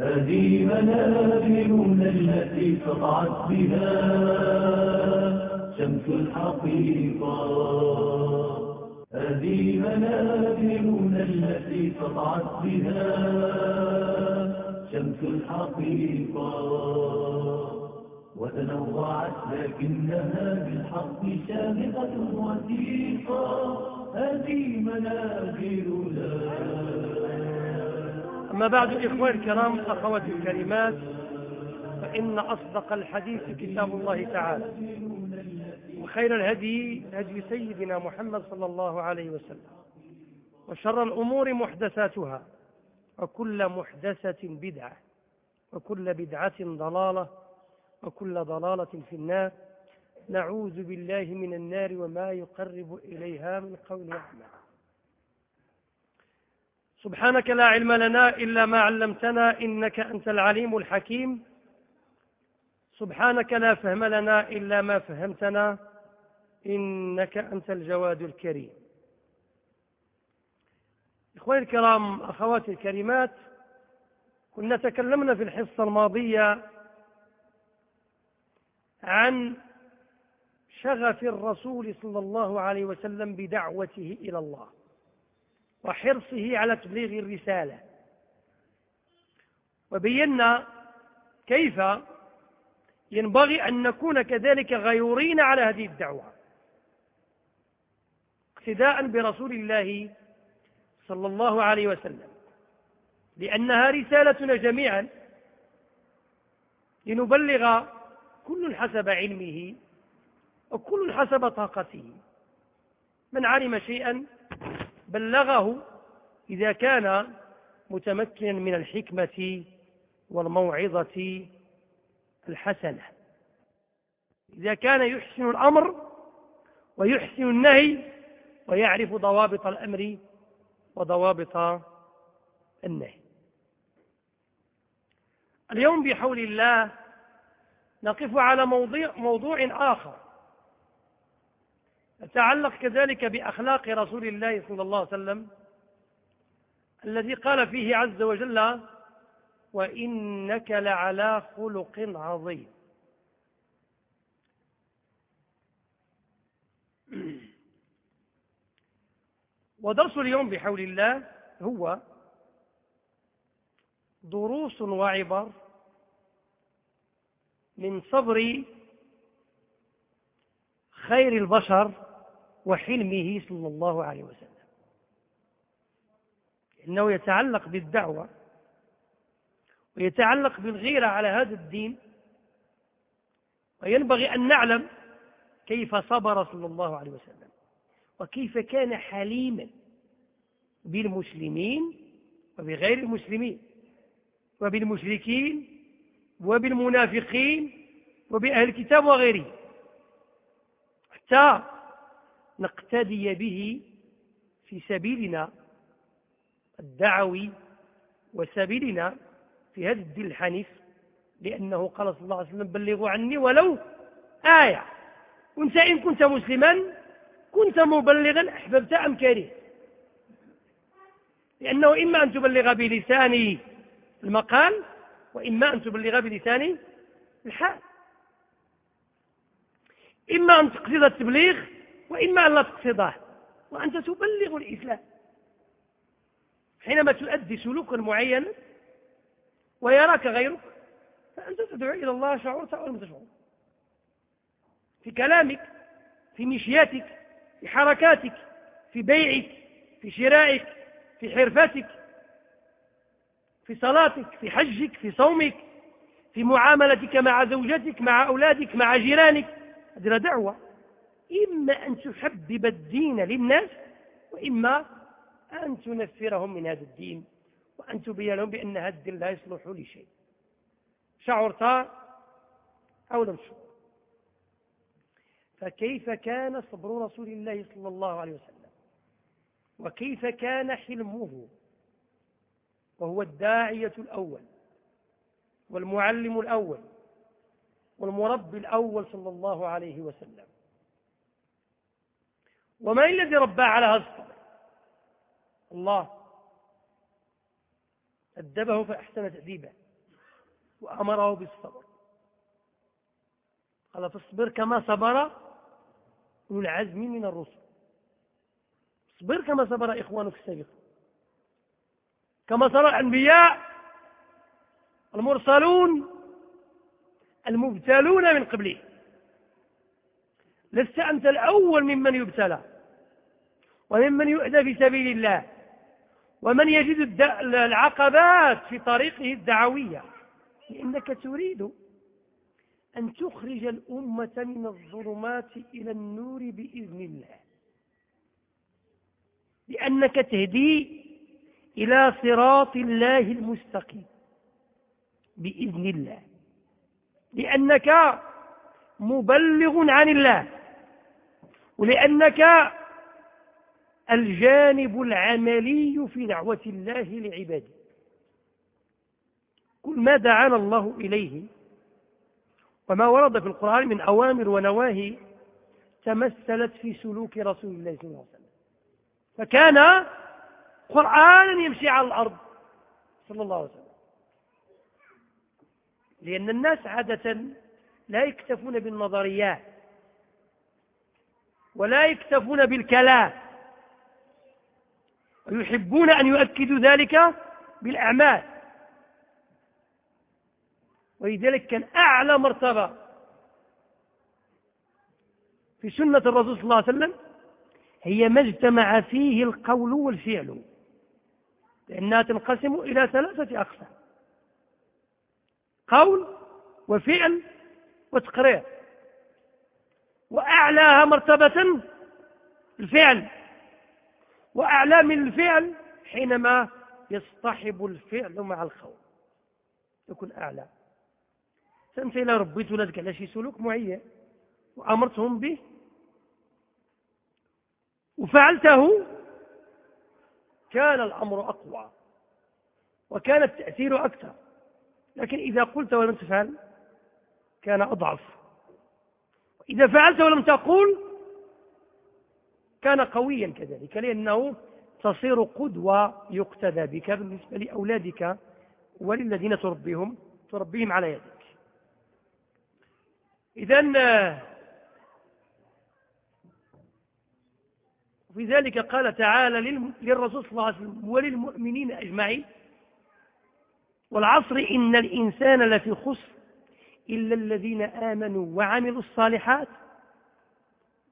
هذه منازلنا التي سطعت بها شمس الحقيقة. هذه منازلنا التي سطعت بها شمس الحقيقة. وتنوعت لكنها بالحق شامخة وثيقة. هذه منازلنا. أما بعد إخواني الكرام أخواتي الكريمات فإن أصدق الحديث كتاب الله تعالى وخير الهدي هدي سيدنا محمد صلى الله عليه وسلم وشر الأمور محدثاتها وكل محدثة بدعة وكل بدعة ضلالة وكل ضلالة في النار. نعوذ بالله من النار وما يقرب إليها من قول وعمل سبحانك لا علم لنا إلا ما علمتنا إنك أنت العليم الحكيم. سبحانك لا فهم لنا إلا ما فهمتنا إنك أنت الجواد الكريم. إخواني الكرام أخواتي الكريمات كنا تكلمنا في الحصة الماضية عن شغف الرسول صلى الله عليه وسلم بدعوته إلى الله. وحرصه على تبليغ الرسالة. وبينا كيف ينبغي أن نكون كذلك غيورين على هذه الدعوة. اقتداء برسول الله صلى الله عليه وسلم. لأنها رسالتنا جميعا. لنبلغ كل حسب علمه وكل حسب طاقته. من علم شيئا بلغه إذا كان متمكنا من الحكمة والموعظة الحسنة. إذا كان يحسن الأمر ويحسن النهي ويعرف ضوابط الأمر وضوابط النهي. اليوم بحول الله نقف على موضوع, موضوع آخر. يتعلق كذلك بأخلاق رسول الله صلى الله عليه وسلم الذي قال فيه عز وجل وإنك لعلى خلق عظيم. ودرس اليوم بحول الله هو دروس وعبر من صبر خير البشر وحلمه صلى الله عليه وسلم. إنه يتعلق بالدعوة ويتعلق بالغيرة على هذا الدين وينبغي أن نعلم كيف صبر صلى الله عليه وسلم وكيف كان حليما بالمسلمين وبغير المسلمين وبالمشركين وبالمنافقين وبأهل الكتاب وغيرهم. حتى نقتدي به في سبيلنا الدعوي وسبيلنا في هذا الدين الحنيف لأنه قال صلى الله عليه وسلم بلغوا عني ولو آية وانت إن كنت مسلما كنت مبلغا أحببت أم كريه لأنه إما أن تبلغ بلسان المقال وإما أن تبلغ بلسان الحال. إما أن تقصد التبليغ وإما أن لا تقصده وأنت تبلغ الإسلام. حينما تؤدي سلوكا معينا ويراك غيرك فأنت تدعو إلى الله شعورت أو لم تشعر في كلامك في مشياتك في حركاتك في بيعك في شرائك في حرفتك في صلاتك في حجك في صومك في معاملتك مع زوجتك مع أولادك مع جيرانك. هذه دعوة. إما أن تحبب الدين للناس وإما أن تنفرهم من هذا الدين وأن تبين لهم بأن هذا الدين لا يصلح لشيء. شعرت أو لم تشعر فكيف كان صبر رسول الله صلى الله عليه وسلم؟ وكيف كان حلمه؟ وهو الداعية الأول والمعلم الأول والمربي الأول صلى الله عليه وسلم. ومن الذي رباه على هذا الصبر الله. أدبه فأحسن تأديبه وأمره بالصبر. قال فاصبر كما صبر أولو العزم من الرسل. اصبر كما صبر إخوانك السابقون. كما صبر الأنبياء المرسلون المبتلون من قبله لست أنت الأول ممن يبتلى وممن يؤذى في سبيل الله ومن يجد العقبات في طريقه الدعوية. لأنك تريد أن تخرج الأمة من الظلمات إلى النور بإذن الله. لأنك تهدي إلى صراط الله المستقيم بإذن الله. لأنك مبلغ عن الله. ولأنك الجانب العملي في دعوة الله لعباده. كل ما دعانا الله إليه وما ورد في القرآن من أوامر ونواهي تمثلت في سلوك رسول الله صلى الله عليه وسلم. فكان قرآنا يمشي على الأرض صلى الله عليه وسلم. لأن الناس عادة لا يكتفون بالنظريات. ولا يكتفون بالكلام ويحبون أن يؤكدوا ذلك بالأعمال. ولذلك كان أعلى مرتبة في سنة الرسول صلى الله عليه وسلم هي ما اجتمع فيه القول والفعل لأنها تنقسم إلى ثلاثة أقسام قول وفعل وتقرير. وأعلاها مرتبة الفعل. وأعلى من الفعل حينما يصطحب الفعل مع القول يكون أعلى. فأنت إذا ربيت ولادك على شي سلوك معين وأمرتهم به وفعلته كان الأمر أقوى وكان التأثير أكثر. لكن إذا قلت ولم تفعل كان أضعف. إذا فعلت ولم تقول كان قويا كذلك لأنه تصير قدوة يقتدى بك بالنسبة لأولادك وللذين تربيهم تربيهم على يدك. إذا في ذلك قال تعالى للرسول صلى الله عليه وسلم وللمؤمنين أجمعين. والعصر إن الإنسان لفي خسر إلا الذين آمنوا وعملوا الصالحات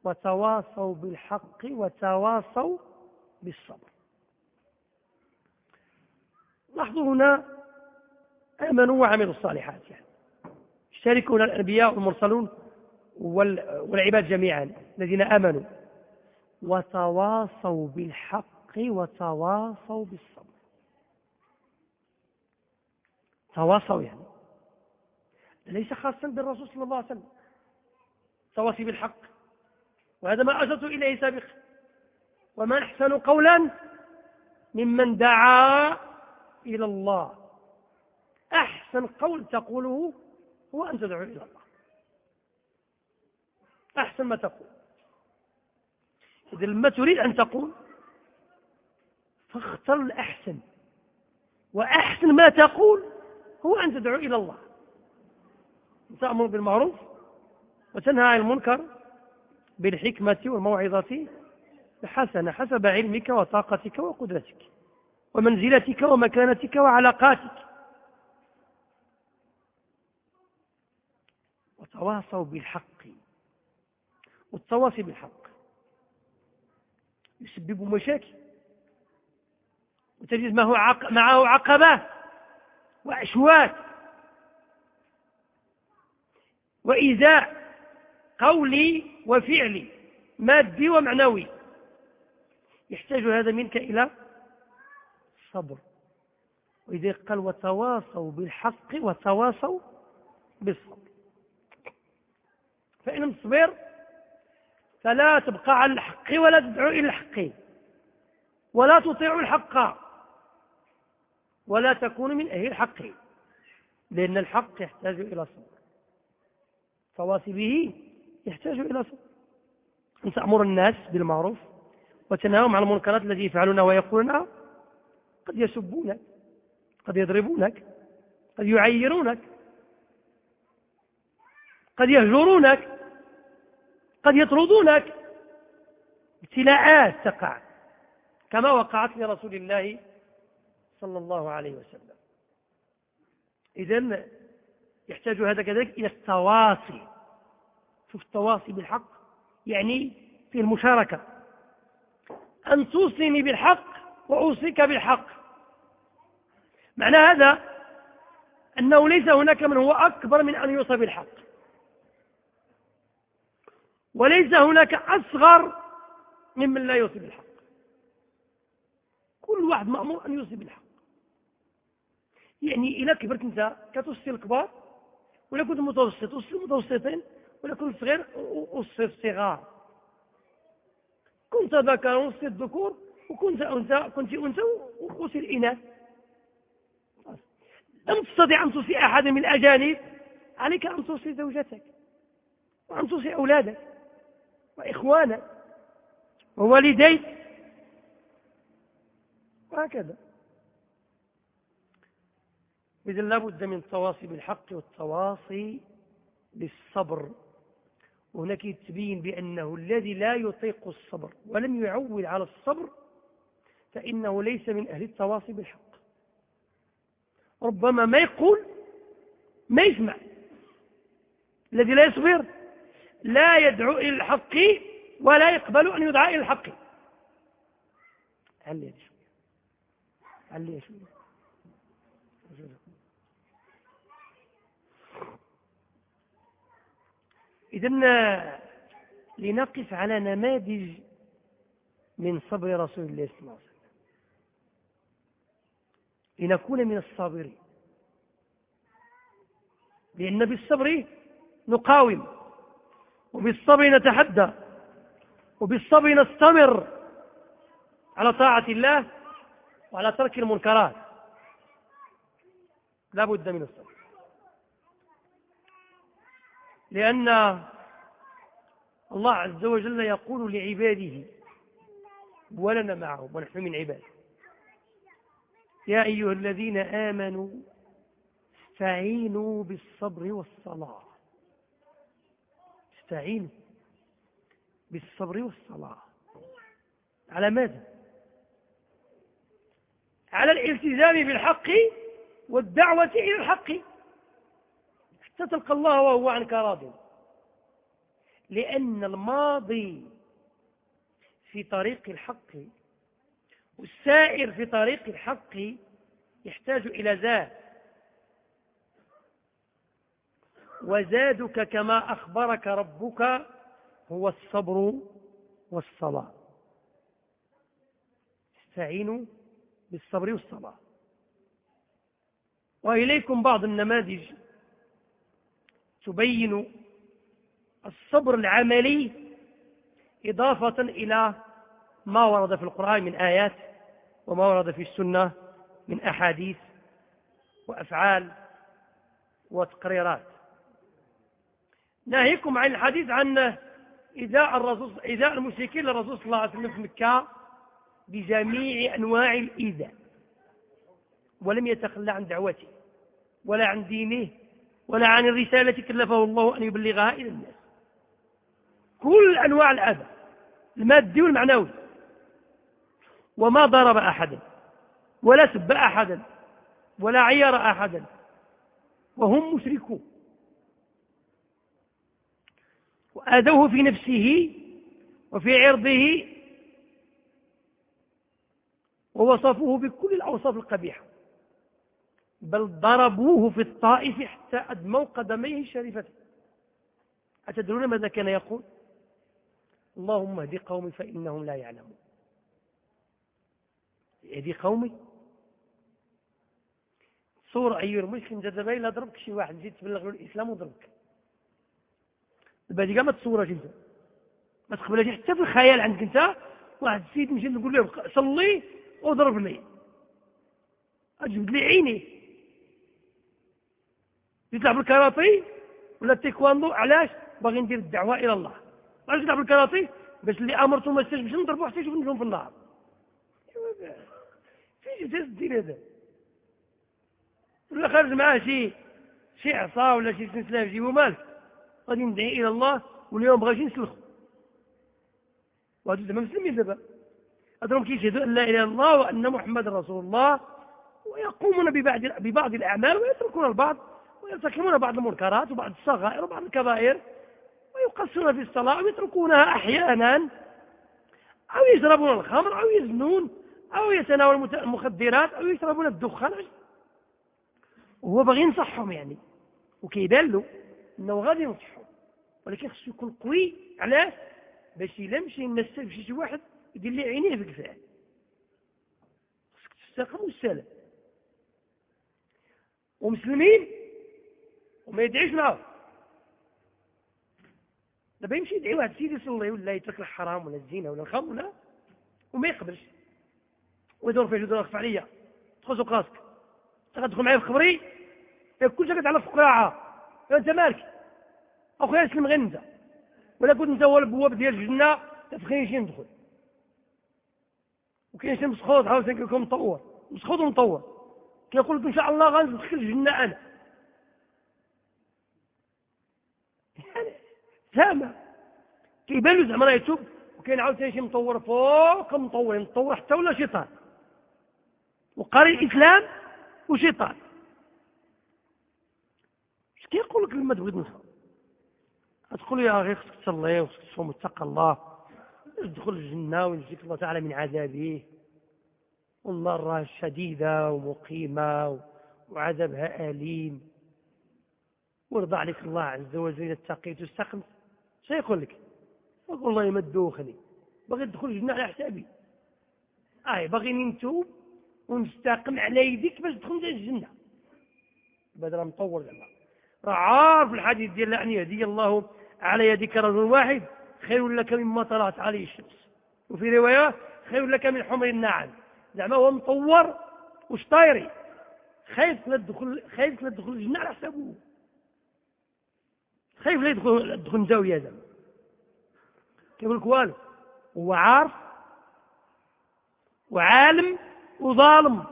وتواصوا بالحق وتواصوا بالصبر. لاحظوا هنا آمنوا وعملوا الصالحات يعني. يشتركون الأنبياء والمرسلون والعباد جميعا الذين آمنوا وتواصوا بالحق وتواصوا بالصبر. تواصوا يعني. ليس خاصا بالرسول صلى الله عليه وسلم. تواصي بالحق. وهذا ما أشرت إليه سابقا. وما أحسن قولا ممن دعا إلى الله. أحسن قول تقوله هو أن تدعو إلى الله. أحسن ما تقول. إذا لما تريد أن تقول فاختر الأحسن. وأحسن ما تقول هو أن تدعو إلى الله. تأمر بالمعروف وتنهى عن المنكر بالحكمة والموعظة الحسنة حسب علمك وطاقتك وقدرتك ومنزلتك ومكانتك وعلاقاتك. وتواصوا بالحق والتواصي بالحق يسبب مشاكل وتجد معه عقبات وأشواك وإيذاء قولي وفعلي مادي ومعنوي. يحتاج هذا منك إلى صبر. وإذا قال وتواصوا بالحق وتواصوا بالصبر. فإن تصبر فلا تبقى على الحق ولا تدعو إلى الحق. ولا تطيع الحق. ولا تكون من أهل الحق. لأن الحق يحتاج إلى صبر. فواصي به يحتاج إلى صبر أن تأمر الناس بالمعروف وتنهاهم عن المنكرات التي يفعلونها ويقولونها قد يسبونك قد يضربونك قد يعيرونك قد يهجرونك قد يطردونك. ابتلاءات تقع كما وقعت لرسول الله صلى الله عليه وسلم. إذا يحتاج هذا كذلك إلى التواصي. شوف التواصي بالحق يعني في المشاركة. أن توصيني بالحق وأوصيك بالحق. معنى هذا أنه ليس هناك من هو أكبر من أن يوصى بالحق. وليس هناك أصغر ممن لا يوصي بالحق. كل واحد مأمور أن يوصي بالحق. يعني إذا كبرت أنت كتوصي الكبار ولا كنت متوسط وصي المتوسطين ولا كنت صغير وصي الصغار كنت ذكر وصي الذكور وكنت أنثى كنت أنثى وصي الإناث. لم تستطع أن توصي أحدا من الأجانب. عليك أن توصي زوجتك وأن توصي أولادك وإخوانك ووالديك. وهكذا. إذا لابد من التواصي بالحق والتواصي بالصبر. وهناك يتبين بأنه الذي لا يطيق الصبر ولم يعول على الصبر فإنه ليس من أهل التواصي بالحق. ربما ما يقول ما يسمع. الذي لا يصبر لا يدعو إلى الحق ولا يقبل أن يدعى إلى الحق. علي شوية. علي شوية. إذا لنقف على نماذج من صبر رسول الله صلى الله عليه وسلم. لنكون من الصابرين. لأن بالصبر نقاوم وبالصبر نتحدى وبالصبر نستمر على طاعة الله وعلى ترك المنكرات. لا بد من الصبر. لأن الله عز وجل يقول لعباده ولنا معهم ونحن من عباده يا أيها الذين آمنوا استعينوا بالصبر والصلاة. استعينوا بالصبر والصلاة. على ماذا؟ على الالتزام بالحق والدعوة إلى الحق. حتى تلقى الله وهو عنك راض. لأن الماضي في طريق الحق والسائر في طريق الحق يحتاج إلى زاد. وزادك كما أخبرك ربك هو الصبر والصلاة. استعينوا بالصبر والصلاة. وإليكم بعض النماذج تبين الصبر العملي إضافة إلى ما ورد في القرآن من آيات وما ورد في السنة من أحاديث وأفعال وتقريرات. ناهيكم عن الحديث عن إذاء الرسول إذاء المشركين للرسول صلى الله عليه وسلم في مكة بجميع أنواع الإيذاء ولم يتخلى عن دعوته ولا عن دينه ولا عن الرسالة كلفه الله أن يبلغها إلى الناس. كل أنواع الأذى المادي والمعنوي. وما ضرب أحدا ولا سب أحدا ولا عير أحدا وهم مشركون. وآذوه في نفسه وفي عرضه ووصفوه بكل الأوصاف القبيحة. بل ضربوه في الطائف حتى أدموا قدميه الشريفتين أتدرون ماذا كان يقول؟ اللهم اهد قومي فإنهم لا يعلمون. اهدي قومي. صورة أيها المسلم جد لا ضربك شي واحد جيت تبلغ له الإسلام وضربك. دابا ما تصورش انت ما تقبلهاش حتى في الخيال عندك أنت. واحد السيد نمشي نقول له صلي وضربني أجبد لي عيني. يطلع بالكاراتي ولا التيكواندو علاش؟ باغي ندير الدعوة إلى الله. علاش يطلع بالكاراتي باش اللي مرته ما باش نضربو حتى يشوف النجوم في النهار فين جبت دير هذا. ولا خارج معاه شي شي عصا ولا شي سلسلة في جيبو مالك غادي ندعي إلى الله واليوم بغاش نسلخوا وهادو زعما مسلمين دابا. هادو كيشهدوا أن لا إله إلا الله وأن محمد رسول الله ويقومون ببعض ببعض الأعمال ويتركون البعض. ويرتكبون بعض المنكرات وبعض الصغائر وبعض الكبائر ويقصرون في الصلاة ويتركونها أحيانا أو يشربون الخمر أو يزنون أو يتناولون المخدرات أو يشربون الدخان. وهو باغي ينصحهم يعني. وكيبان له إنه غادي ينصحهم. ولكن خصو يكون قوي علاش باش إلا مشي يمثل شي واحد يدير لي عينيه في الكفاح خصك تستقم والسلام ومسلمين وما يدعيش معه. دابا يمشي يدعي واحد سيدي يصلي ولا يترك الحرام ولا الزينه ولا الخمر ولا وما يقبلش. ويدور فيه يدور عليا تدخل سوق راسك تدخل معايا في خبري. كل شيء كتعرف فقراعه أنت مالك؟ أخويا اسلم غير أنت. ولا كنت أنت هو البواب ديال الجنة تفخين شي ندخل. وكاين شي مسخوط عاوتاني كيكون مطور. مسخوط ومطور. كيقول لك إن شاء الله غندخل الجنة أنا يعني زعما كيبان له زعما راه يتوب وكاين عاوتاني شي مطور فوق مطور مطور حتى ولا شيطان وقاري الإسلام وشيطان اش كيقول لك لما تبغي تنصح تقول يا أخي خصك تصلي وخصك تصوم وتتقى الله. تدخل الجنة وينجيك الله تعالى من عذابه. والنار راه شديدة ومقيمة وعذابها أليم. ويرضى عليك الله عز وجل إذا اتقيت واستقمت. سيقول لك؟ يقول والله ما تدوخني باغي تدخل الجنة على حسابي. اي باغي نتوب ونستقم على يديك باش تدخل الجنة. بدل مطور زعما. راه عارف الحديث ديال ان يهدي الله على يدك رجل واحد خير لك مما طلعت عليه الشمس. وفي رواية خير لك من حمر النعم زعما هو مطور وش طايري خايف لا تدخل خايف لا تدخل الجنة على حسابه. خايف لا يدخل تدخل زاوية زعما كيقول لك والو؟ هو عارف وعالم وظالم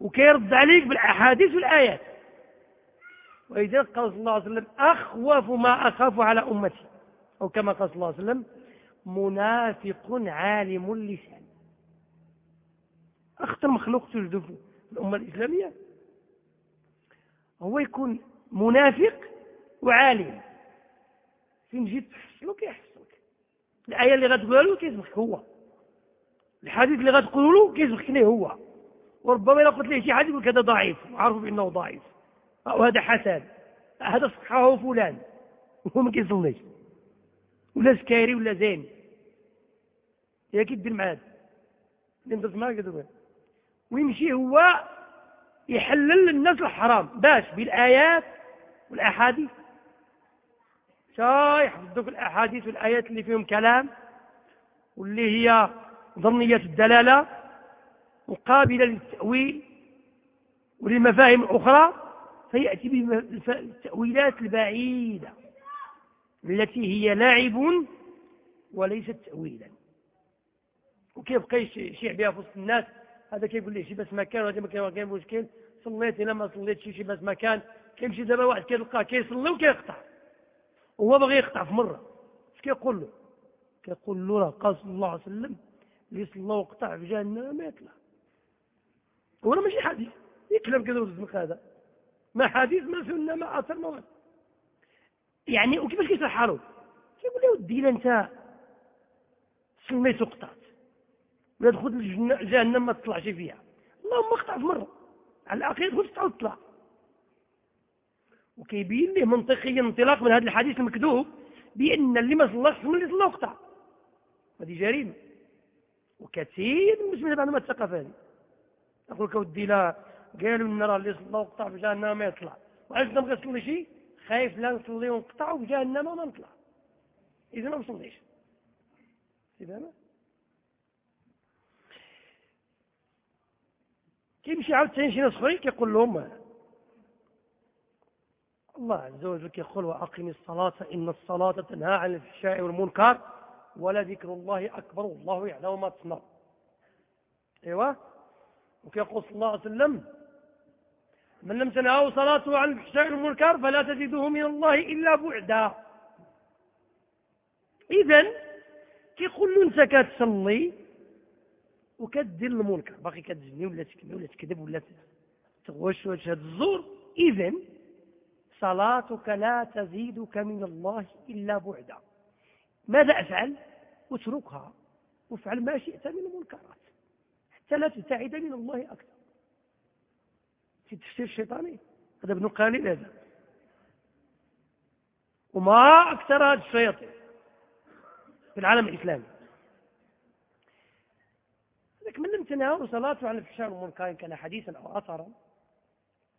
وكيرد عليك بالأحاديث والآيات. ولذلك قال صلى الله عليه وسلم أخوف ما أخاف على أمتي. أو كما قال صلى الله عليه وسلم منافق عالم اللسان. اخطر مخلوق تجده في الأمة الإسلامية. هو يكون منافق وعالم فين جيت تحصلو كيحصلك الآية اللي غتقولها له كيسبقك هو. الحديث اللي غتقول له كيسبقني هو. وربما إلا قلت له شي حديث يقول هذا ضعيف وعرفوا بأنه ضعيف. أو هذا حسن هذا صححه فلان. وهو ما كيصليش. ولا سكاري ولا زين. يا كيدير مع هذا اللي ندرت معاه ويمشي هو يحلل للناس الحرام. باش بالآيات والأحاديث. شايح يحفظ الأحاديث والآيات اللي فيهم كلام واللي هي ظنية الدلالة مقابلة للتأويل وللمفاهيم الاخرى فيأتي بالتأويلات البعيدة التي هي لاعب وليست تاويلا. وكيبقى يشيع بها في وسط الناس؟ هذا كيقول لي شي بس مكان وهذا ما كاين مشكل. صليت الا ما صليتش شي بس مكان. كيمشي دابا واحد كيلقاه كيصلي وكيقطع. هو باغي يقطع في مرة. اش كيقول له؟ كيقول له راه قال صلى الله عليه وسلم اللي صلى وقطع في جهنم ما يطلع. هو ماشي حديث. يكلم كذا والزنق هذا. ما حديث ما سنة ما آثر ما يعني وكيفاش كيشرحها له كيقول له ودي أنت سميت وقطعت. ولا دخلت جهنم ما تطلعش فيها. اللهم اقطع في مرة. على الاخير تعاود تطلع وكيبين له منطقيا انطلاق من هذا الحديث المكذوب بأن اللي ما صلاش من اللي صلى وقطع هذه جريمة. وكثير من المسلمين عندهم الثقافه هذه. أقول لك ودي لا قالوا إن راه اللي صلى وقطع في جهنم ما يطلع. وعلاش نبغي نصلي شي؟ خايف لا نصلي ونقطع في جهنم وما نطلع. إذا ما نصليش. فهمت كيمشي عاوتاني شي ناس أخرين كيقول لهم الله عز وجل كيقول وأقم الصلاة ان الصلاة تنهى عن الفحشاء والمنكر ولذكر الله أكبر والله يعلم ما تصنع ايوا وكيقول صلى الله عليه وسلم من لم تنهوا صلاته عن الفحشاء والمنكر فلا تزيده من الله إلا بعدا. إذا كيقول له أنت كتصلي وكدير المنكر. باقي كتزني ولا ولا تكذب ولا تغوش وتشهد الزور. إذا صلاتك لا تزيدك من الله إلا بعدا. ماذا أفعل؟ أتركها. وافعل ما شئت من المنكرات. حتى لا تبتعد من الله أكثر. في التفسير الشيطاني هذا ابن قليل هذا. وما أكثر هذا الشياطين في العالم الإسلامي. لكن من لم تنهوا صلاته عن الفحشاء والمنكر كان حديثا أو أثرا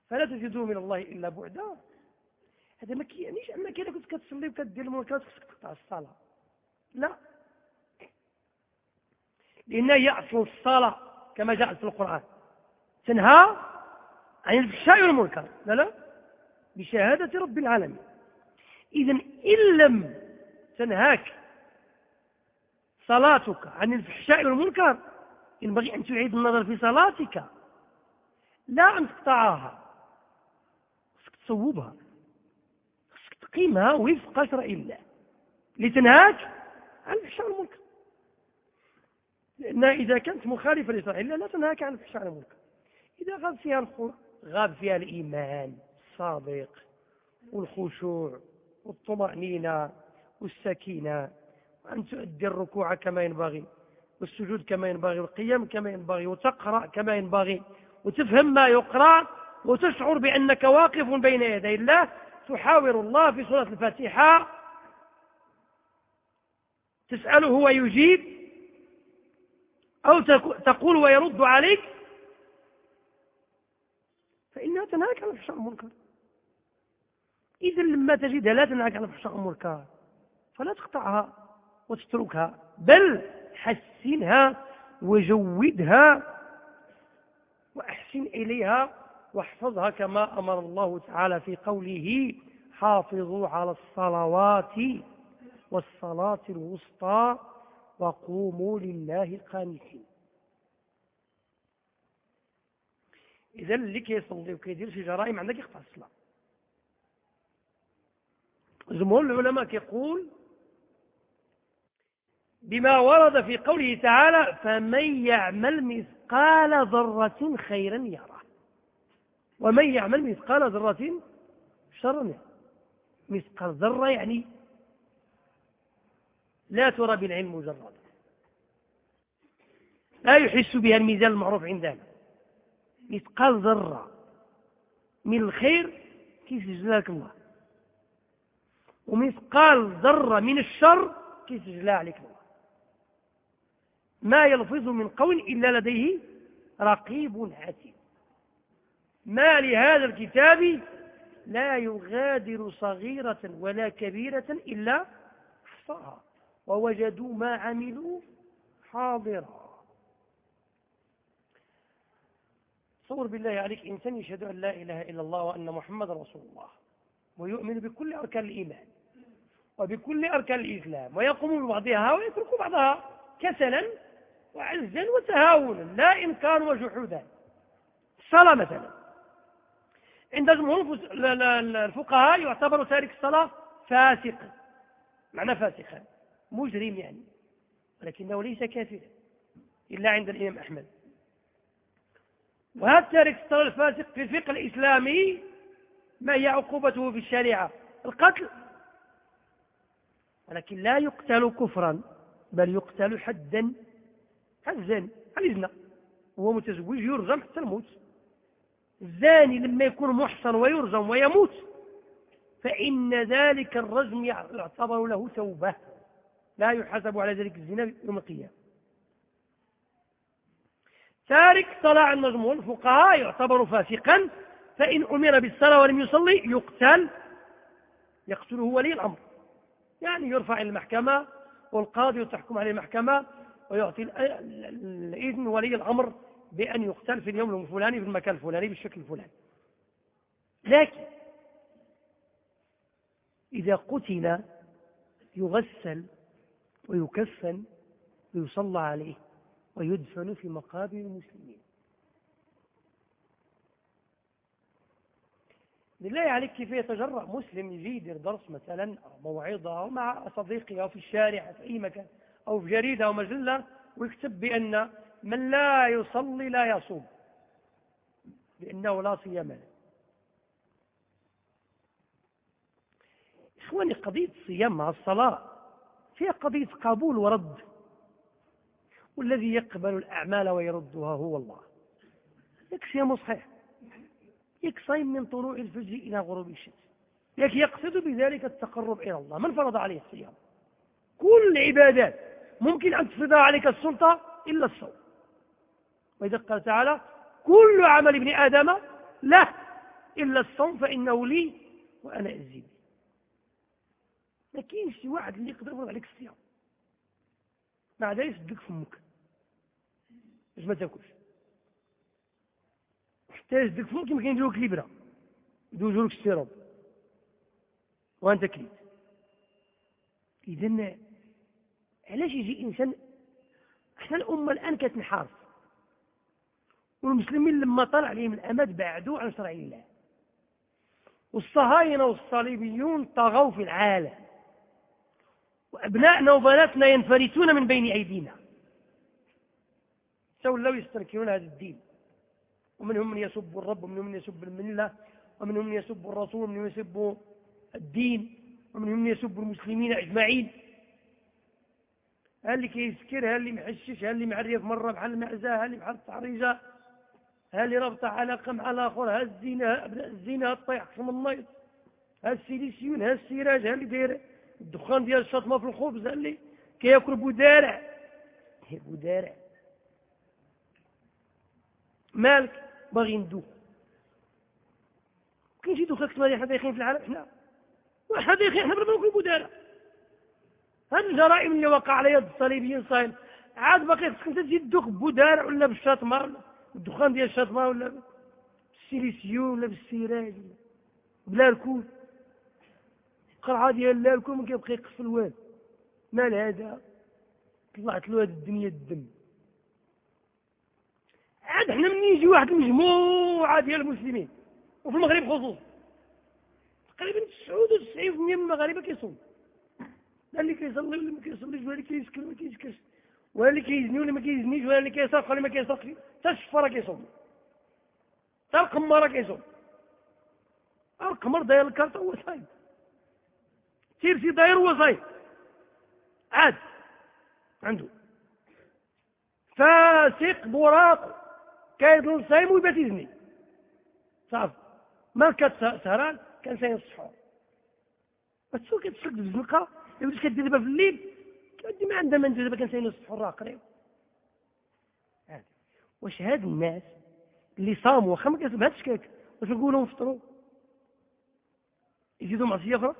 فلا تجدوا من الله إلا بعدا. هذا ما كيعنيش أنك إذا كنت كتصلي وكدير المنكرات خصك تقطع الصلاة لا. لأن هي أصل الصلاة كما جاءت في القرآن. تنهى عن الفحشاء والمنكر. لا لا. بشهادة رب العالمين. إذا إن لم تنهاك صلاتك عن الفحشاء والمنكر ينبغي أن تعيد النظر في صلاتك. لا أن تقطعها. تصوبها تقيمها وفق شرع الله. لتنهاك عن الفحشاء والمنكر لأنها إذا كانت مخالفة لشرع الله لا تنهاك عن الفحشاء والمنكر إذا غاب فيها الخلق غاب فيها الإيمان الصادق والخشوع والطمأنينة والسكينة وأن تؤدي الركوع كما ينبغي والسجود كما ينبغي والقيام كما ينبغي وتقرأ كما ينبغي وتفهم ما يقرأ وتشعر بأنك واقف بين يدي الله تحاور الله في سورة الفاتحة تسأله ويجيب أو تقول ويرد عليك. فإنها تنهاك عن الفحشاء والمنكر. إذا لما تجدها لا تنهاك عن الفحشاء والمنكر فلا تقطعها وتتركها بل حسنها وجودها وأحسن إليها. واحفظها كما أمر الله تعالى في قوله حافظوا على الصلوات والصلاة الوسطى وقوموا لله قانتين. إذا اللي كيصلي وكيدير شي جرائم عندك يقطع الصلاة جمهور العلماء كيقول بما ورد في قوله تعالى فمن يعمل مثقال ذرة خيرا يرى. ومن يعمل مثقال ذرة شرا يرى مثقال ذرة يعني لا ترى بالعلم مجردا لا يحس بها الميزان المعروف عندنا مثقال ذرة من الخير كيسجل لك الله. ومثقال ذرة من الشر كيسجلها عليك الله. ما يلفظ من قول إلا لديه رقيب عتيد. ما لهذا الكتاب لا يغادر صغيرة ولا كبيرة إلا احصاها. ووجدوا ما عملوا حاضرا. صور بالله عليك إنسان يشهد أن لا إله إلا الله وأن محمد رسول الله ويؤمن بكل أركان الإيمان وبكل أركان الإسلام ويقوم ببعضها ويترك بعضها كسلا وعزا وتهاونا لا إنكار وجحودا الصلاة مثلا. عند جمهور الفقهاء يعتبر تارك الصلاة فاسقا. معنى فاسقا. مجرم يعني. ولكنه ليس كافرا. إلا عند الإمام أحمد. وهذا تارك الصلاة الفاسق في الفقه الإسلامي ما هي عقوبته في الشريعة؟ القتل. ولكن لا يقتل كفرا بل يقتل حدا. الزاني الزنا هو متزوج يرجم حتى الموت. الزاني لما يكون محصن ويرجم ويموت. فإن ذلك الرجم يعتبر له توبة. لا يحاسب على ذلك الزنا يوم القيامة. تارك صلاة عن مجموع الفقهاء يعتبر فاسقا فإن أمر بالصلاة ولم يصلي يقتل يقتله ولي الأمر. يعني يرفع إلى المحكمة والقاضي تحكم عليه المحكمة ويعطي الإذن ولي الأمر بأن يقتل في اليوم الفلاني في المكان الفلاني بالشكل الفلاني. لكن إذا قتل يغسل ويكفن ويصلى عليه ويدفن في مقابر المسلمين. بالله عليك كيف يتجرأ مسلم يجي يدير درس مثلا أو موعظة أو مع صديقه أو في الشارع أو في أي مكان أو في جريدة أو مجلة ويكتب بأن من لا يصلي لا يصوم. لأنه لا صيام له. إخواني قضية الصيام مع الصلاة فيها قضية قبول ورد. والذي يقبل الأعمال ويردها هو الله. يك صيام صحيح. يك صيم من طلوع الفجر إلى غروب الشمس. يك يقصد بذلك التقرب إلى الله. من فرض عليه الصيام؟ كل العبادات. ممكن أن تفرضها عليك السلطة إلا الصوم. ولذا قال تعالى كل عمل ابن آدم له إلا الصوم فإنه لي وأنا أجزي به. ما شي واحد اللي يقدر يفرض عليك الصيام. مع ذلك يسدك فمك. باش ما تاكلش. حتى يسدك فمك يمكن يديروك ليبرا يدوزوا لك السيروب. وأنت كليت. اذا علاش يجي إنسان إحنا الأمة الآن كتنحارف والمسلمين لما طلع عليهم الامد بعدوا عن شرع الله. والصهاينة والصليبيون طغوا في العالم. وأبنائنا وبناتنا ينفلتون من بين أيدينا. تولوا يستنكرون هذا الدين. ومنهم من يسب الرب ومنهم من يسب الملة ومنهم من يسب الرسول ومنهم من يسب الدين ومنهم من يسب المسلمين أجمعين. هل اللي كيسكر هل اللي محشش هل اللي معرف مرة بحال المعزة هل اللي بحال التعريجة هل اللي ربط علاقة مع الآخر؟ ها الزينة أبناء الزينة ها الطيح قسم النايض ها السيليسيون ها السراج ها اللي داير الدخان ديال الشطمة في الخبز قال لي كياكل بودارع. بودارع. مالك باغي ندوخ كاين شي دوخه كما حنا دايخين في العالم حنا؟ وحنا دايخين حنا بلا ناكل بودارع. هاد الجرائم اللي وقع على يد الصليبيين صايم. عاد باقي خصك أنت تجي تدوخ بودارع ولا بالشاطمه ولا الدخان ديال الشاطمه ولا بالسيليسيون ولا بالسيراج بلا الكول قرعه ديال لا الكل ما كيبقى يقف الواد. مال هذا؟ طلعت له هذه الدنيا الدم. عاد حنا من يجي واحد المجموعة ديال المسلمين وفي المغرب خصوصا. تقريبا 99% من المغاربة كيصوم. لا اللي كيصلي ولا ما كيصليش ولا اللي ولا ما كيسكرش ولا اللي كيزني ولا ما كيزنيش ولا اللي كيسرق ولا ما كيسرقش حتى الشفاره كيصوم. حتى القماره كيصوم. القمار داير الكارت هو صايم سير في داير وصايم عاد. عنده. فاسق براق. كايض صايم ويبات يزني. صافي ما كانت سهران كان ساين الصحور بس هو كتسلك بالزنقه يبدا كدير في الليل ما عندها ندير دابا كان ساين الصحور راه قريب واش هاد الناس اللي صاموا واخا ما كيصوم الشكاك واش نقول لهم فطروا يزيدوا معصية أخرى؟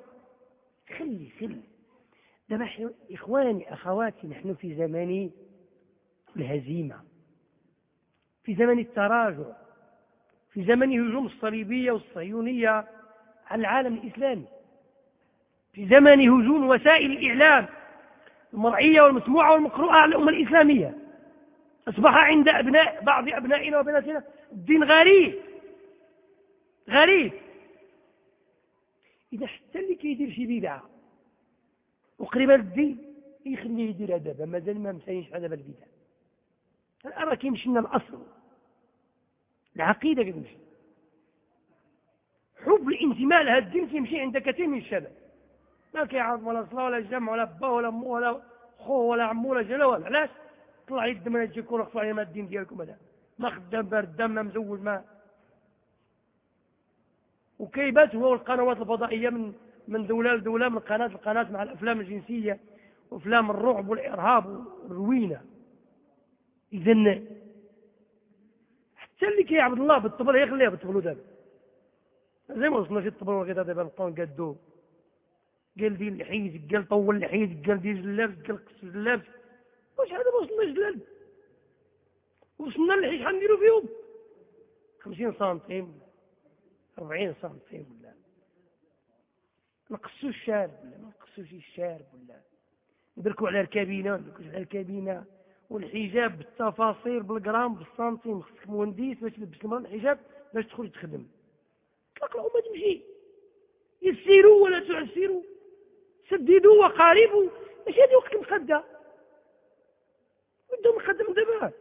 خلي خلي. ده إخواني أخواتي نحن في زمن الهزيمة. في زمن التراجع. في زمن هجوم الصليبية والصهيونية على العالم الإسلامي. في زمن هجوم وسائل الإعلام. المرعية والمسموعة والمقروءة على الأمة الإسلامية. أصبح عند أبناء بعض أبنائنا وبناتنا الدين غريب. غريب. إذا حتى اللي كيدير شي بدعة وقريبة للدين يخليه يديرها دابا مازال ما مساينش على البدعة. الآن راه كيمشي لنا الأصل العقيدة كتمشي. حب الانتماء لهذا الدين كيمشي عند كثير من الشباب. ما كيعرف ولا صلاة ولا جمع ولا با ولا مو ولا خو ولا عمو ولا جلا ولا علاش؟ طلع لي الدم تجي كون رخصوا عليا الدين ديالكم هذا. ما خدام بارد ما مزوج ما وكيبات هو والقنوات الفضائية من من دولة لدولة من قناة لقناة مع الأفلام الجنسية وأفلام الرعب والإرهاب والروينة. إذا حتى اللي كيعبد الله بالطبل يخليه بالطبل دابا زي ما وصلنا في الطبل والغيطة دابا نبقاو نقادو. قال دير الحيد قال طول الحيد قال دير جلاب قال قص جلاب. واش هذا ما وصلناش جلال وصلنا للحية ش شحال نديرو فيهم؟ خمسين سنتيم 40 سنتيم ولا. نقصوا الشارب ولا ما نقصوش الشارب ولا. ندركوا على الكعبين ولا على الكعبين. والحجاب بالتفاصيل بالجرام بالسنتيم خصك مهندس باش تلبس المرأة الحجاب باش تخرج تخدم. اطلق الأمة تمشي. يسروا ولا تعسروا. سددوا وقاربوا ماشي هذه وقت المخدة بدهم مخدة من دابا.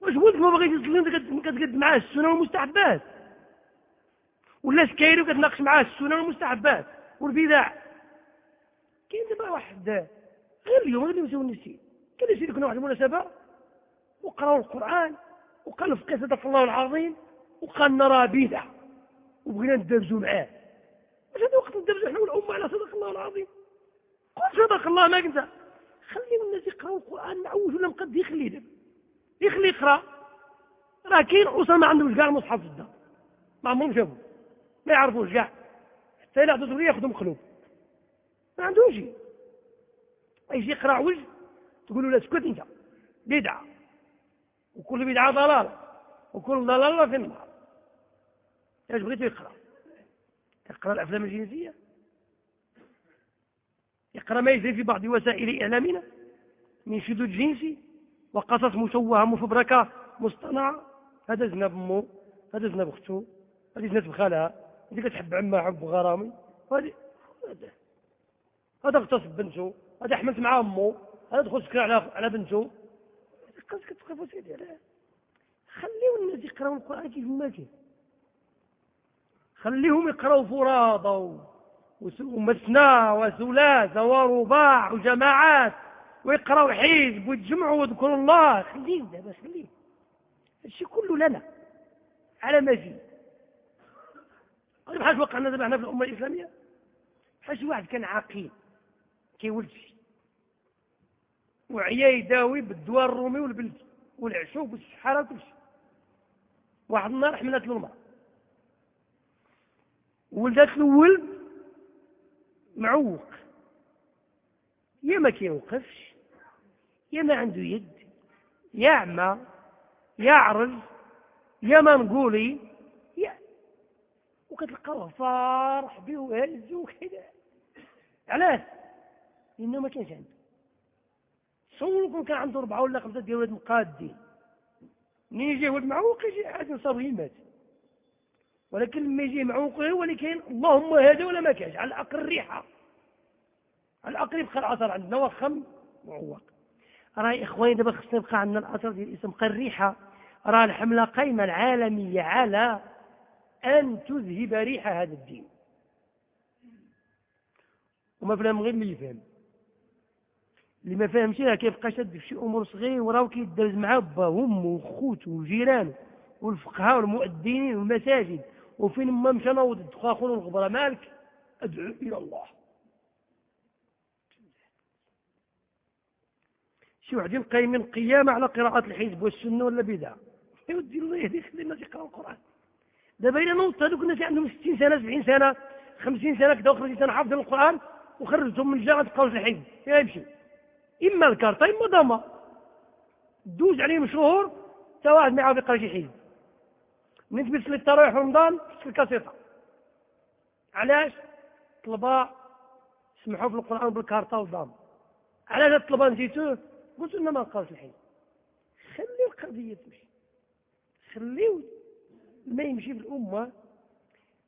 واش ولد ما بغيتش تصلي كتقد معاه السنة والمستحبات؟ ولا سكايري وكتناقش معاه السنة والمستحبات والبدع؟ كاين دابا واحد غير اليوم غير اليوم النسي كان يصير كنا واحد المناسبة وقرأوا القرآن وقال في صدق الله العظيم وقال نرى بدع وبغينا ندرزوا معاه. هذا وقت ندرزوا إحنا والأمة على صدق الله العظيم. قل صدق الله ما كنت خليوا الناس يقرأوا القرآن معوج ولا مقد يخلي دابا يخلي يقرأ. راه كاين أسامة ما عندهمش كاع المصحف في الدار. ما عمرهم شافوا. ما يعرفوش كاع حتى إلا عطوا ياخذوا مقلوب ما عندهمش. يجي يقرأ وجه تقول له لا اسكت أنت. بدعة. وكل بدعة ضلالة. وكل ضلالة في النار. إيش بغيتو يقرأ. يقرأ الأفلام الجنسية. يقرأ ما يجري في بعض وسائل اعلامنا من شذوذ جنسي وقصص مشوهة مفبركة مصطنعة. هذا زنا بمو هذا زنا بختو هذه زنات بخالها هذه كتحب عمها حب غرامي. هذه هذا اغتصب بنته هذا حملت مع أمه هذا دخل سكر على على بنته. قص كتوقف سيدي على خليو الناس يقراو القرآن كيف ما كاين خليهم يقراو فرادى ومثنى وثلاث ورباع وجماعات ويقراو حزب ويتجمعوا ويذكروا الله. خليه دابا خليه هادشي كله لنا. على ما بحال وقعنا دابا حنا في الأمة الإسلامية؟ بحال شي واحد كان عاقل كيولد شي. وعيا يداوي بالدواء الرومي والبلدي والعشوب والسحاره وكل واحد النهار حملت له المرأة ولدات ولد معوق. يا ما كيوقفش يا ما عنده يد يا عمى يا عرج يا منقولي يا وكتلقاوه فارح به وهز وكذا. علاش؟ لأنه ما كانش عنده. تصوروا كان عنده اربعه ولا خمسة ديال ولاد مقادين منين يجي ولد معوق يجي عاد نصاب مات. ولكن لما يجي معوق هو اللي كاين اللهم هذا ولا ما كانش على الأقل ريحه على الأقل يبقى الأثر عندنا. وخم معوق. راه إخواني دابا خصنا يبقى عندنا الأثر ديال الإسم. بقى الريحة. راه الحملة قايمه العالمية على أن تذهب ريح هذا الدين. وما فهم غير اللي يفهم اللي ما فاهمش راه كيبقى شاد في شي أمور صغيرة وكيدرز مع باه وامه وخوته وجيرانه والفقهاء والمؤذنين والمساجد. وفين ما مشى نوض الدخاخون والغبره مالك أدعو إلى الله. شي وحدين قايمين قيامه على قراءة الحزب والسنة ولا بدعه يودي الله يهدي خلي الناس يقرأوا القرآن. دابا إلى نوضت هذوك الناس عندهم 60 سنة 70 سنة 50 سنة كذا و سنة حافظين القرآن وخرجتهم من الجامعة تلقاو الحزب يمشي. إما الكارطة إما ضمة دوز عليهم شهور حتى واحد ما يعرف يقرأ شي حزب. من تبت التراويح في رمضان في الكاسيطة علاش؟ طلبة سمحوا في القرآن بالكارطة والضم. علاش الطلبة نسيتوه قلت لنا ما نقراوش الحزب خليو القضية تمشي. خليو ما يمشي في الأمة.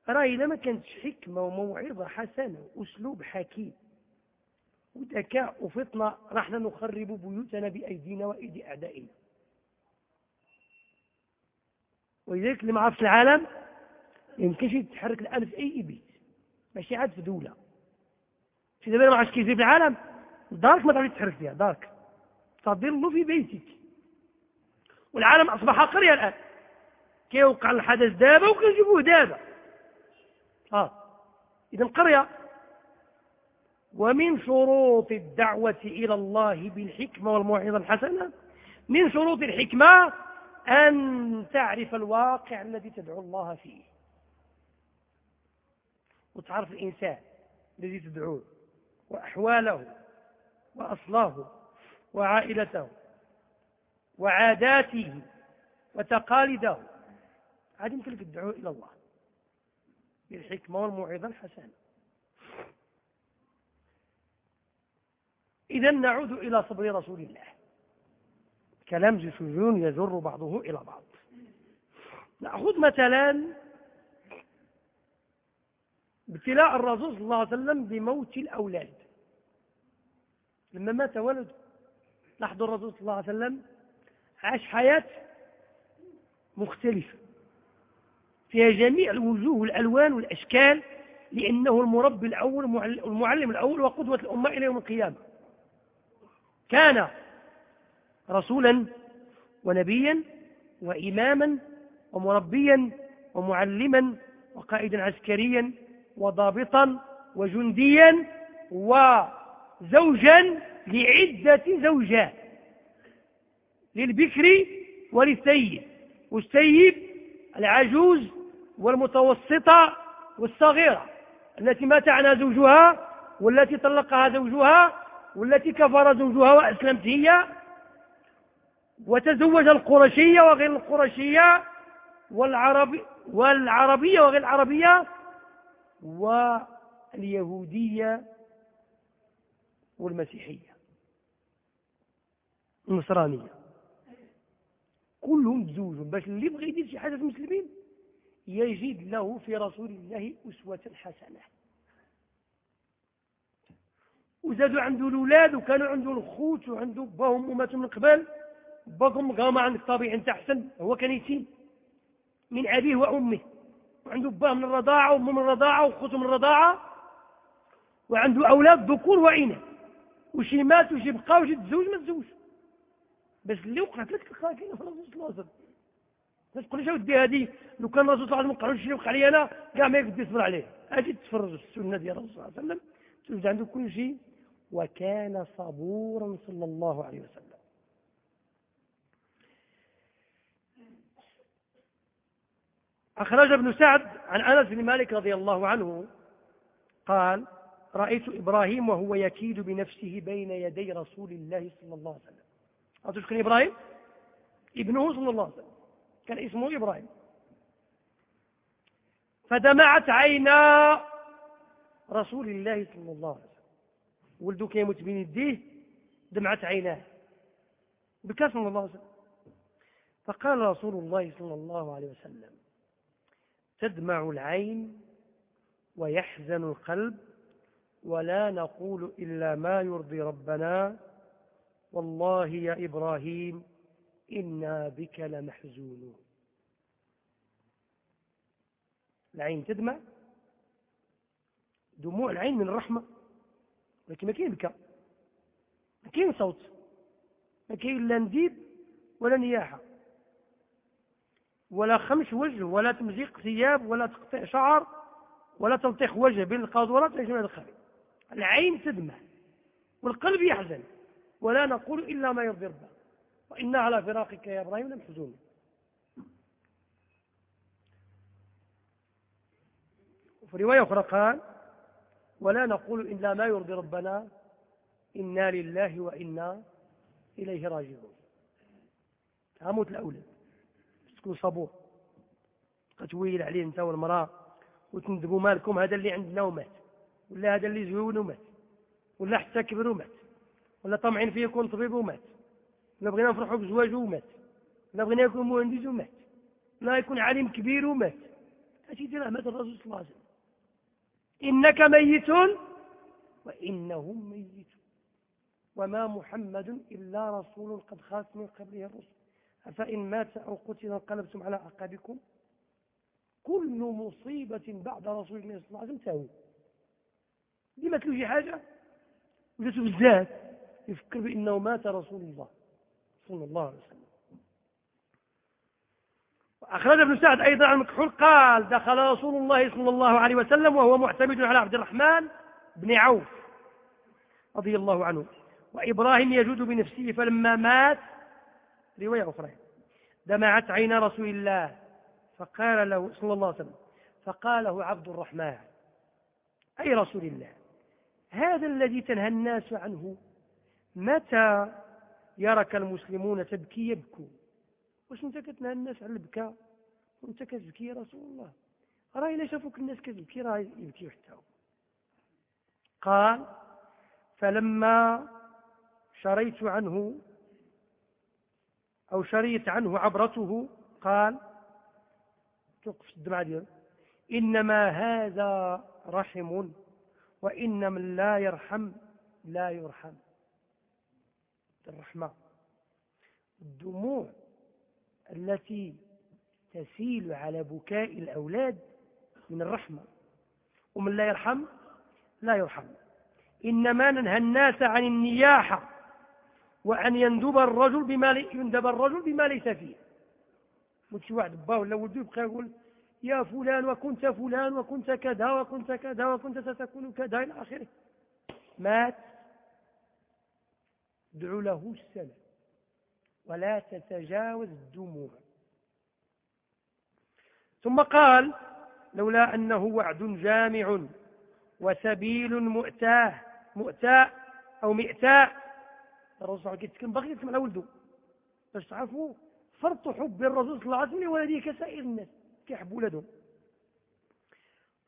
راه إلا ما كانتش حكمة وموعظة حسنة وأسلوب حكيم. وذكاء وفطنة. رحنا نخرب بيوتنا بأيدينا وأيدي أعدائنا. ولذلك اللي ما العالم يمكنش يتحرك الآن في أي بيت ماشي عاد في دولة. في دابا ما كيف في العالم دارك ما تعرفش تتحرك فيها دارك. تظل في بيتك والعالم أصبح قرية الآن. كيوقع الحدث دابا وكنجيبوه دابا. آه. إذا قرية. ومن شروط الدعوة إلى الله بالحكمة والموعظة الحسنة من شروط الحكمة أن تعرف الواقع الذي تدعو الله فيه. وتعرف الإنسان الذي تدعوه وأحواله وأصلاه وعائلته وعاداته وتقاليده. هذه يمكن لك الدعوة إلى الله بالحكمة والموعظة الحسنة. إذا نعود إلى صبر رسول الله. كلام سجون يجر بعضه إلى بعض. نأخذ مثلا ابتلاء الرسول صلى الله عليه وسلم بموت الأولاد. لما مات ولده. لاحظوا الرسول صلى الله عليه وسلم عاش حياة مختلفة. فيها جميع الوجوه والألوان والأشكال لأنه المربي الأول المعلم الأول وقدوة الأمة إلى يوم القيامة. كان رسولا ونبيا وإماما ومربيا ومعلما وقائدا عسكريا وضابطا وجنديا وزوجا لعدة زوجات للبكر وللثيب والثيب العجوز والمتوسطة والصغيرة التي مات عنها زوجها والتي طلقها زوجها والتي كفر زوجها وأسلمت هي. وتزوج القرشية وغير القرشية والعربي والعربية وغير العربية واليهودية والمسيحية النصرانية. كلهم تزوجوا باش اللي بغى يدير شي حاجة في المسلمين يجد له في رسول الله أسوة حسنة. وزادوا عنده الأولاد وكانوا عنده الخوت وعنده باهم وماتوا من قبل. باكم غاما عندك طبيعي أنت أحسن هو كان يتيم من أبيه وأمه. وعنده باه من الرضاعة وأمه من الرضاعة واخوته من الرضاعة وعنده أولاد ذكور واناث وشي مات وشي بقى وشي تزوج ما تزوج. بس اللي وقعت لك تلقاها كاينة في الرسول صلى الله عليه وسلم. ما تقوليش هذه؟ لو كان الرسول صلى الله عليه وسلم قالوا شي وقع لي أنا كاع ما يقدر يصبر عليه. أجي تفرج السنة ديال الرسول صلى الله عليه وسلم. توجد عنده كل شيء. وكان صبورا صلى الله عليه وسلم. أخرج ابن سعد عن أنس بن مالك رضي الله عنه قال رأيت إبراهيم وهو يكيد بنفسه بين يدي رسول الله صلى الله عليه وسلم. عرفتوا كان إبراهيم؟ ابنه صلى الله عليه وسلم. كان اسمه إبراهيم. فدمعت عينا رسول الله صلى الله عليه وسلم. ولده كيموت بين يديه دمعت عيناه. بكى صلى الله عليه وسلم. فقال رسول الله صلى الله عليه وسلم تدمع العين ويحزن القلب ولا نقول إلا ما يرضي ربنا. والله يا إبراهيم إنا بك لمحزونون العين تدمع؟ دموع العين من الرحمة. لكن ما كاين بكاء. ما كاين صوت. ما كاين لا نديب ولا نياحة. ولا خمش وجه ولا تمزيق ثياب ولا تقطيع شعر ولا تلطيخ وجه بين القاذورات من الخير العين تدمع والقلب يحزن. ولا نقول إلا ما يرضي ربنا وإنا على فراقك يا إبراهيم لمحزون وفي رواية أخرى قال ولا نقول إلا ما يرضي ربنا إنا لله وإنا إليه راجعون. هموت الأولاد. تكون صبور تتويل عليه انت والمرأة وتندبوا مالكم هذا اللي عندنا ومات ولا هذا اللي زوين ومات ولا حتى كبر ومات ولا طمعين فيه يكون طبيب ومات ولا بغينا نفرحوا بزواجه ومات ولا بغينا يكون مهندس ومات لا يكون عالم كبير ومات. هذه دي رحمة الرسول صلى الله عليه وسلم. إنك ميت وإنهم ميتون وما محمد إلا رسول قد خاف من قبله الرسل. أفإن مات أو قتل انقلبتم على أعقابكم؟ كل مصيبة بعد رسول الله صلى الله عليه وسلم تهوي. لما تلو شي حاجة وجاته بالذات يفكر بأنه مات رسول الله صلى الله عليه وسلم. وأخرج ابن سعد أيضا عن مكحول قال دخل رسول الله صلى الله عليه وسلم وهو معتمد على عبد الرحمن بن عوف رضي الله عنه. وإبراهيم يجود بنفسه فلما مات رواية أخرى. دمعت عين رسول الله. فقال له صلى الله عليه وسلم فقال له عبد الرحمن أي رسول الله هذا الذي تنهى الناس عنه متى يرك المسلمون تبكي؟ يبكوا. واش أنت كتنهى الناس عن البكاء؟ وأنت كتبكي يا رسول الله. راه إلا شافوك الناس كتبكي راه يبكيو حتى قال فلما شريت عنه أو شريت عنه عبرته قال توقف الدمعة ديالو إنما هذا رحم وإن من لا يرحم لا يرحم. الرحمة. الدموع التي تسيل على بكاء الأولاد من الرحمة. ومن لا يرحم لا يرحم. إنما ننهى الناس عن النياحة. وأن يندب الرجل بما يندب الرجل بما ليس فيه. شي واحد با ولا ولده يبقى يقول يا فلان وكنت فلان وكنت كذا وكنت كذا وكنت ستكون كذا إلى آخره. مات. ادعو له السلام. ولا تتجاوز الدموع. ثم قال لولا أنه وعد جامع وسبيل مؤتاه مؤتاء أو مئتاء الرسول صلى الله عليه وسلم باغي يسمع على ولده باش تعرفوا فرط حب الرسول صلى الله عليه وسلم لولده كسائر الناس كيحبوا ولدهم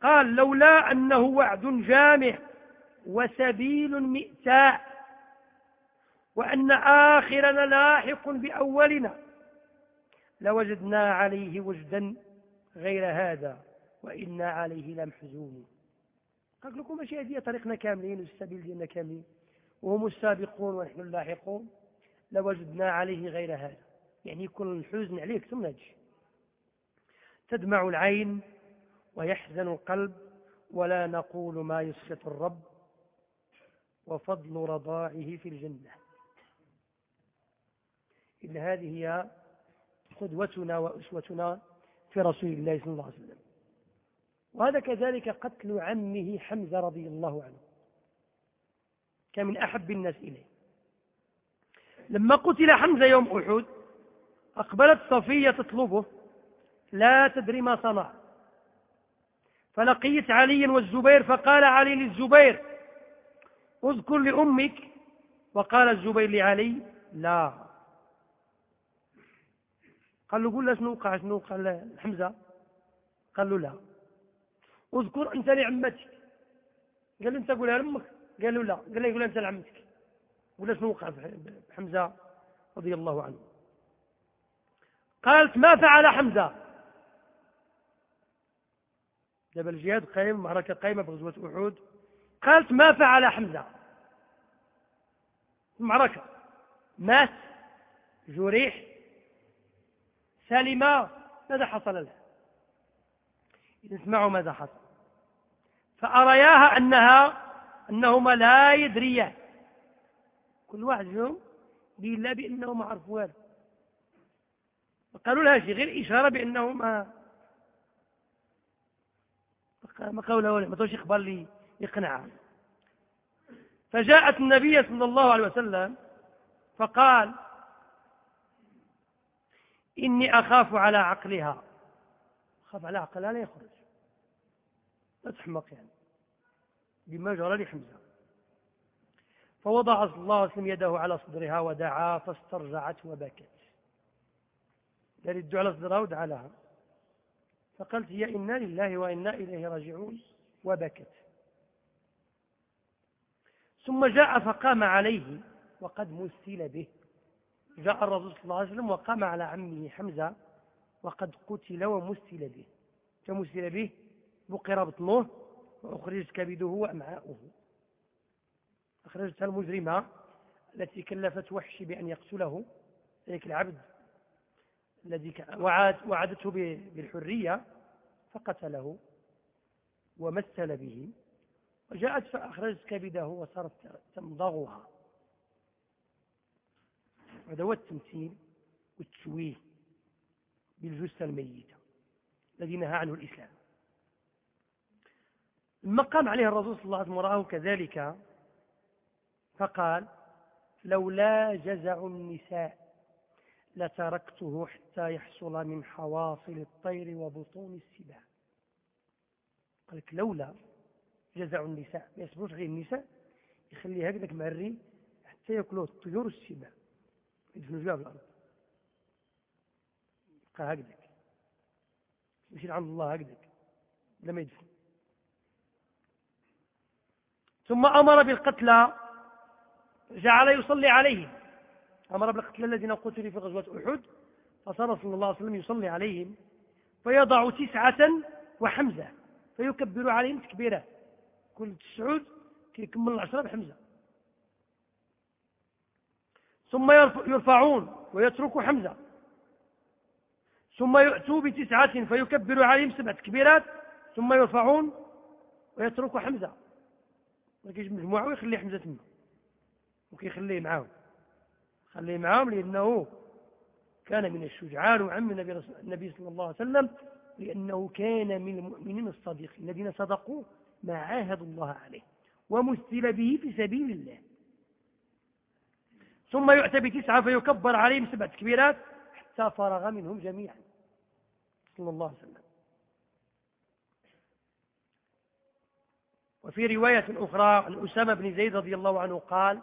قال لولا أنه وعد جامع وسبيل مئتاء وأن آخرنا لاحق بأولنا لوجدنا عليه وجدا غير هذا وإنا عليه لمحزونون قال لكم ماشي هذه طريقنا كاملين والسبيل ديالنا كاملين. وهم السابقون ونحن اللاحقون لوجدنا عليه غير هذا. يعني يكون الحزن عليك ثم نجي. تدمع العين ويحزن القلب ولا نقول ما يسخط الرب وفضل رضاعه في الجنة. إن هذه هي قدوتنا وأسوتنا في رسول الله صلى الله عليه وسلم. وهذا كذلك قتل عمه حمزة رضي الله عنه. كان من أحب الناس إليه. لما قتل حمزة يوم أحد أقبلت صفية تطلبه لا تدري ما صنع. فلقيت علي والزبير فقال علي للزبير أذكر لأمك. وقال الزبير لعلي لا. قال له قول له شنو وقع؟ شنو قال حمزة. قال له لا. أذكر أنت لعمتك. قال له أنت قولها لأمك. قال له لا قال له يقول أنت لعمتك ولا شنو وقع بحمزة رضي الله عنه. قالت ما فعل حمزة؟ جبل الجهاد قائم معركة قائمة في غزوة أحد. قالت ما فعل حمزة؟ المعركة. مات جريح سلم ماذا حصل له؟ اسمعوا ماذا حصل. فأرياها أنها أنهما لا يدريان. كل واحد فيهم بيلا بأنه ما عرف والو قالوا لها شيء غير إشارة بأنه ما قوله ولا ما توش إخبار لي يقنعها. فجاءت النبي صلى الله عليه وسلم فقال إني أخاف على عقلها. أخاف على عقلها لا يخرج. لا تحمق يعني. بما جرى لحمزة. فوضع صلى الله عليه وسلم يده على صدرها ودعا فاسترجعت وبكت. قال يدعو على صدرها ودعا لها. فقالت هي إنا لله وإنا إليه راجعون وبكت. ثم جاء فقام عليه وقد مثل به. جاء الرسول صلى الله عليه وسلم وقام على عمه حمزة وقد قتل ومثل به. كمثل به بقر بطنه وأخرجت كبده وأمعاؤه أخرجتها المجرمة التي كلفت وحشي بأن يقتله ذلك العبد الذي وعد وعدته بالحرية فقتله ومثل به. وجاءت فأخرجت كبده وصارت تمضغها. هذا هو التمثيل والتشويه بالجثة الميتة الذي نهى عنه الإسلام. لما قام عليه الرسول صلى الله عليه وسلم ورآه كذلك فقال لولا جزع النساء لتركته حتى يحصل من حواصل الطير وبطون السباع. قال لك لولا جزع النساء. ما يصبروش غير النساء يخليها هكذاك معري حتى يأكلوه الطيور والسباع. يدفنوا فيها في الأرض. يبقى هكذاك. يمشي عند الله هكذاك لما يدفن. ثم أمر بالقتلى جعل يصلي عليهم. أمر بالقتل الذين قتلوا في غزوة أحد فصار صلى الله عليه وسلم يصلي عليهم. فيضع تسعة وحمزة فيكبر عليهم تكبيرات كل تسعود كيكمل العشرة بحمزة. ثم يرفعون ويترك حمزة. ثم يؤتوا بتسعة فيكبر عليهم سبع تكبيرات. ثم يرفعون ويترك حمزة. ما كيجيب مجموعة ويخلي حمزة تما. وكيخليه معاهم. خليه معاهم لأنه كان من الشجعان وعم النبي صلى الله عليه وسلم لأنه كان من المؤمنين الصادقين الذين صدقوا ما عاهدوا الله عليه. ومثل به في سبيل الله. ثم يؤتى بتسعة فيكبر عليهم سبع تكبيرات حتى فرغ منهم جميعا. صلى الله عليه وسلم. وفي رواية أخرى عن أسامة بن زيد رضي الله عنه قال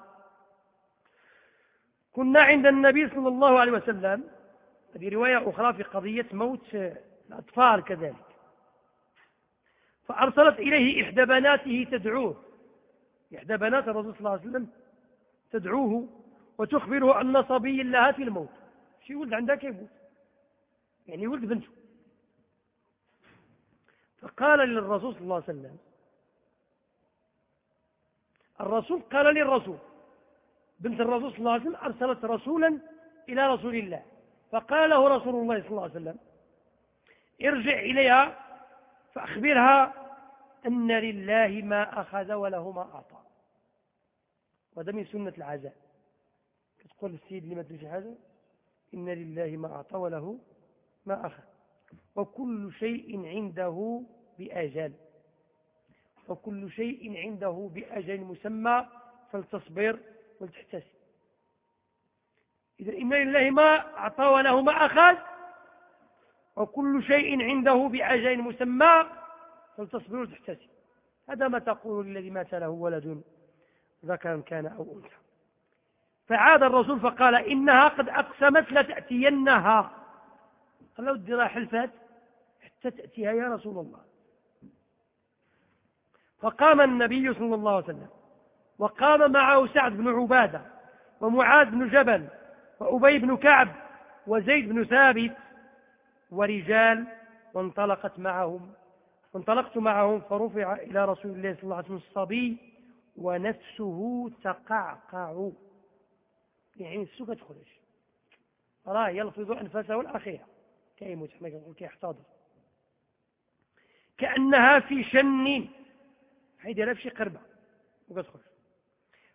كنا عند النبي صلى الله عليه وسلم. هذه رواية أخرى في قضية موت الأطفال كذلك. فأرسلت إليه إحدى بناته تدعوه. إحدى بنات الرسول صلى الله عليه وسلم تدعوه وتخبره أن صبي لها في الموت. شي ولد عندها كيف يعني ولد بنته. فقال للرسول صلى الله عليه وسلم الرسول قال للرسول بنت الرسول صلى الله عليه وسلم أرسلت رسولا إلى رسول الله فقال له رسول الله صلى الله عليه وسلم ارجع إليها فأخبرها أن لله ما أخذ وله ما أعطى. وهذا من سنة العزاء. تقول السيد لما تجي حاجة؟ إن لله ما أعطى وله ما أخذ. وكل شيء عنده بأجل وكل شيء عنده بأجل مسمى فلتصبر ولتحتسب. إذا إن لله ما أعطى وله ما أخذ وكل شيء عنده بأجل مسمى فلتصبر ولتحتسب. هذا ما تقول للذي مات له ولد ذكرا كان أو أنثى. فعاد الرسول فقال إنها قد أقسمت لتأتينها. قال له ادي حلفات حتى تأتيها يا رسول الله. فقام النبي صلى الله عليه وسلم وقام معه سعد بن عبادة ومعاذ بن جبل وأبي بن كعب وزيد بن ثابت ورجال وانطلقت معهم. وانطلقت معهم فرفع إلى رسول الله صلى الله عليه وسلم الصبي ونفسه تقعقع. يعني السوق تخرج. راه يلفظ أنفسه الأخيرة كيموت حنا كنقول كيحتضر. كأنها في شن حيديرها في شي قربة وكتخرج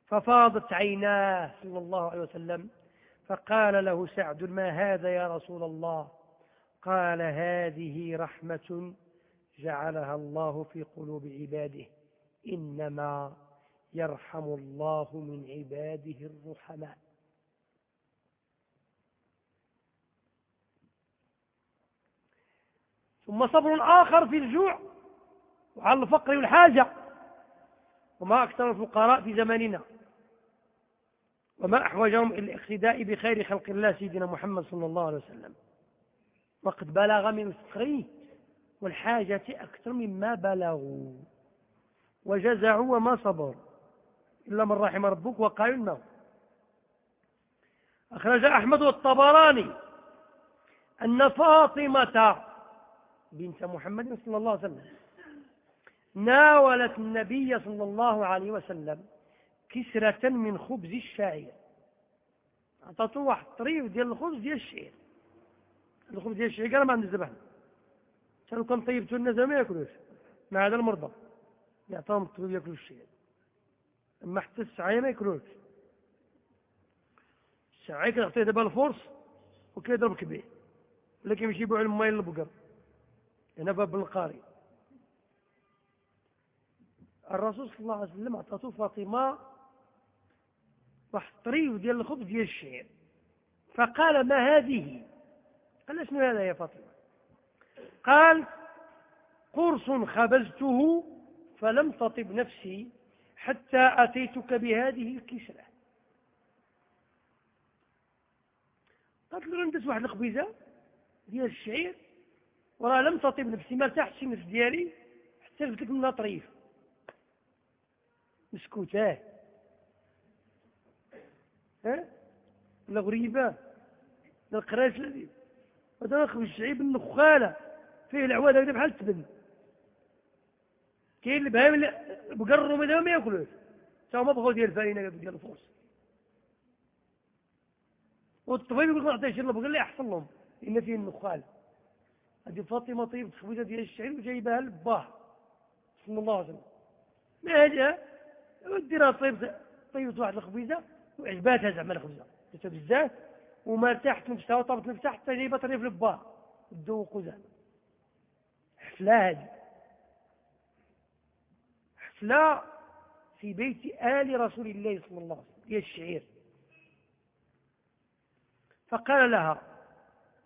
ففاضت عيناه صلى الله عليه وسلم فقال له سعد ما هذا يا رسول الله؟ قال هذه رحمة جعلها الله في قلوب عباده إنما يرحم الله من عباده الرحماء. ثم صبر آخر في الجوع وعلى الفقر والحاجة. وما أكثر الفقراء في زماننا. وما أحوجهم إلى الاقتداء بخير خلق الله سيدنا محمد صلى الله عليه وسلم. وقد بلغ من الفقر والحاجة أكثر مما بلغوا. وجزعوا وما صبروا. إلا من رحم ربك وقالوا الموت. أخرج أحمد والطبراني أن فاطمة بنت محمد صلى الله عليه وسلم ناولت النبي صلى الله عليه وسلم كسرة من خبز الشعير. عطاتو واحد طريف ديال الخبز ديال الشعير. الخبز ديال الشعير قال ما عندي الزبح كانوا كان طيبتو الناس ما ياكلوش. مع هذا المرضى. يعطاهم الطبيب ياكلوا الشعير. أما حتى السعايه ما ياكلوش. السعايه كتعطيه دابا الفرص وكيضربك به ولا كيمشي يبيعوا الماء للبقر. هنا باب القاري الرسول صلى الله عليه وسلم عطاتو فاطمة واحد الطريف ديال الخبز ديال الشعير. فقال ما هذه؟ قال شنو هذا يا فاطمة؟ قال قرص خبزته فلم تطب نفسي حتى أتيتك بهذه الكسرة. قالت له ندس واحد الخبيزة ديال الشعير وراه لم تطب نفسي ما ارتاحتش النفس ديالي حتى جبت لك منها طريف مسكوتاه. ها؟ ولا غريبة لا القراش هذا نخبز الشعيب النخالة فيه العواد هكذا بحال التبن كاين البهائم اللي بقروا منها ما ياكلوش تا ما بغاو ديال الفارينه ديال الفرس والطبيب يقول لك ما نعطيهش البقر اللي أحسن لهم. لأن فيه النخال. هذه فاطمة طيب تخبيزه ديال الشعير وجايبها لباه صلى الله عليه وسلم. ما هذه؟ وديرها طيب طيبت واحد الخبيزة وعجباتها زعما الخبزه بزاف وما ارتاحت نفسها وطابت نفسها حتى جايبه طريف لباه تذوقوا زعما حفلة هذه حفلة في بيت آل رسول الله صلى الله عليه وسلم. هي الشعير. فقال لها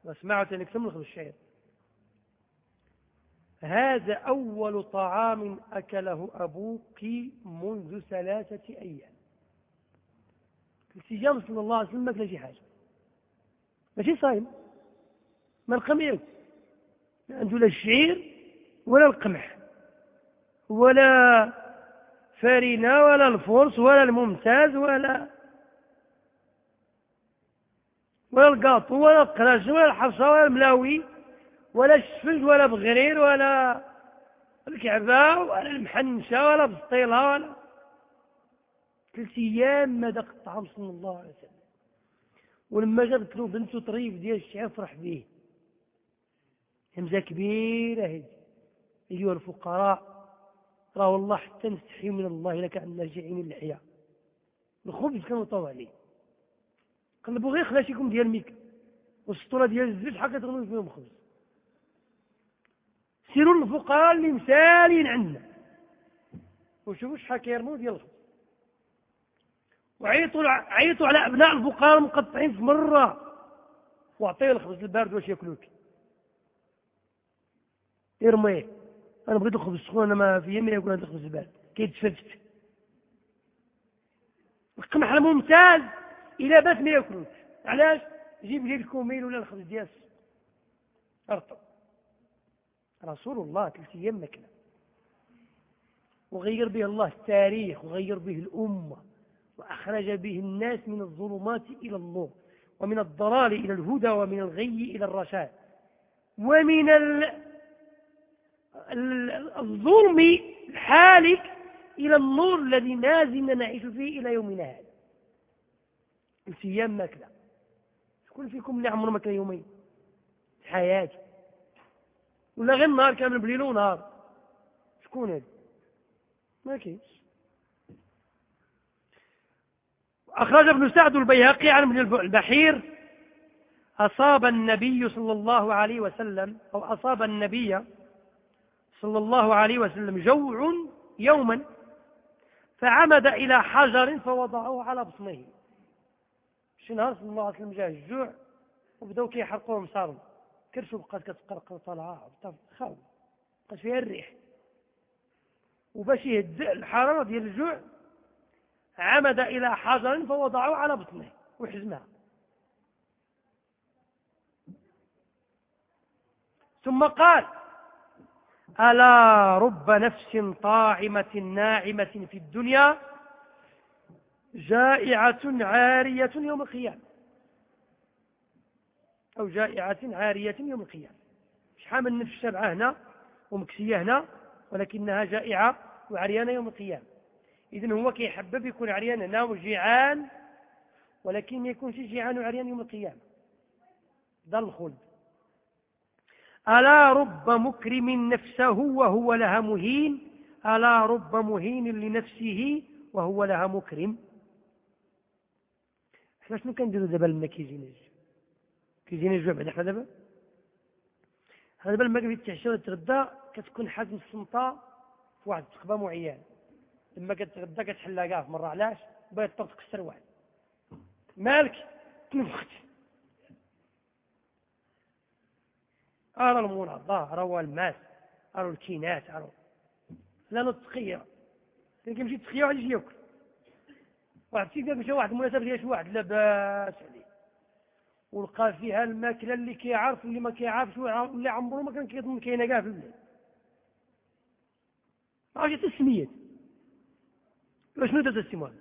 واسمعت أنك تملك الشعير هذا أول طعام أكله أبوك منذ ثلاثة أيام. السجام صلى الله عليه وسلم ما شي حاجة. ماشي صايم. ما القمح ما عنده لا الشعير ولا القمح. ولا فارينة ولا الفرس ولا الممتاز ولا ولا القاطو ولا القراش ولا الحصى ولا الملاوي. ولا الشفج ولا بغرير ولا الكعبة ولا المحنشة ولا بسطيلة ولا ثلاث أيام ما داق الطعام صلى الله عليه وسلم. ولما جابت له بنته طريف ديال الشعير فرح به همزة كبيرة هذه أيها الفقراء راه والله حتى نستحي من الله لك عندنا جاعين اللحية الخبز كانوا طاو عليه قلبوا غير خلاشيكم ديال الميك والسطورة ديال الزيت حقا تغنوا فيهم خبز. سيروا الفقراء اللي مسالين عندنا؟ وشوفوا شحال كيرموا ديال الخبز وعيطوا عيطوا على أبناء الفقراء المقطعين في مرة. واعطيه الخبز البارد واش ياكلوك. ارميه أنا بغيت الخبز السخون أنا ما في يمي ياكل هذا الخبز البارد. كيتفتت القمح الممتاز إلى بات ما ياكلوش علاش؟ جيب لي الكوميل ولا الخبز ديال أرطب. رسول الله ثلاث أيام مكنه وغير به الله التاريخ وغير به الأمة وأخرج به الناس من الظلمات إلى النور ومن الضلال إلى الهدى ومن الغي إلى الرشاد. ومن الظلم الحالك إلى النور الذي نازلنا نعيش فيه إلى يومنا هذا. الأيام ماكلة شكون فيكم اللي عمره ماكله يومين؟ في حياته ولا غير النهار كامل بليل ونهار. شكون هذا ما كاينش. أخرج ابن سعد البيهقي عن ابن البحير أصاب النبي صلى الله عليه وسلم أو أصاب النبي صلى الله عليه وسلم جوع يوما فعمد إلى حجر فوضعه على بطنه. شي نهار صلى الله عليه وسلم جاء الجوع وبداو كيحرقوهم صاروا كرشو بقات كتقرقر طالعة خاو بقات فيها الريح. وباش يهدئ الحرارة ديال الجوع عمد إلى حجر فوضعه على بطنه وحزمها. ثم قال ألا رب نفس طاعمة ناعمة في الدنيا جائعة عارية يوم القيامة. أو جائعة عارية يوم القيامة. شحال من نفس شبعة هنا ومكسية هنا ولكنها جائعة وعريانة يوم القيامة. إذن هو كيحبب يكون عريان هنا وجيعان ولكن ما يكونش جيعان وعريان يوم القيامة. ده الخلد ألا رب مكرم نفسه وهو لها مهين؟ ألا رب مهين لنفسه وهو لها مكرم؟ إحنا شنو كنديروا دابا لما كيجينا الجوع كيجينا الجوع بعد إحنا دابا. إحنا دابا لما كتعشى ولا تغدى كتكون حازم السلطه في واحد التقبه معينة. لما كتغدى كتحلها كاع مرة علاش؟ بغيت تكسر واحد. مالك؟ تنفخت. أرى المناضة أرى الماس أرى الكينات أرى. لا نتقيا كان كيمشي تقيا واحد يجي ياكل. واحد السيد مشى واحد المناسبة ديال شي واحد لاباس عليه. ولقى فيها الماكلة اللي كيعرف واللي ما كيعرفش واللي عمرو ما كان كيظن كاينة كاع في البلاد. عرفتي التسميات شنو درت السيمون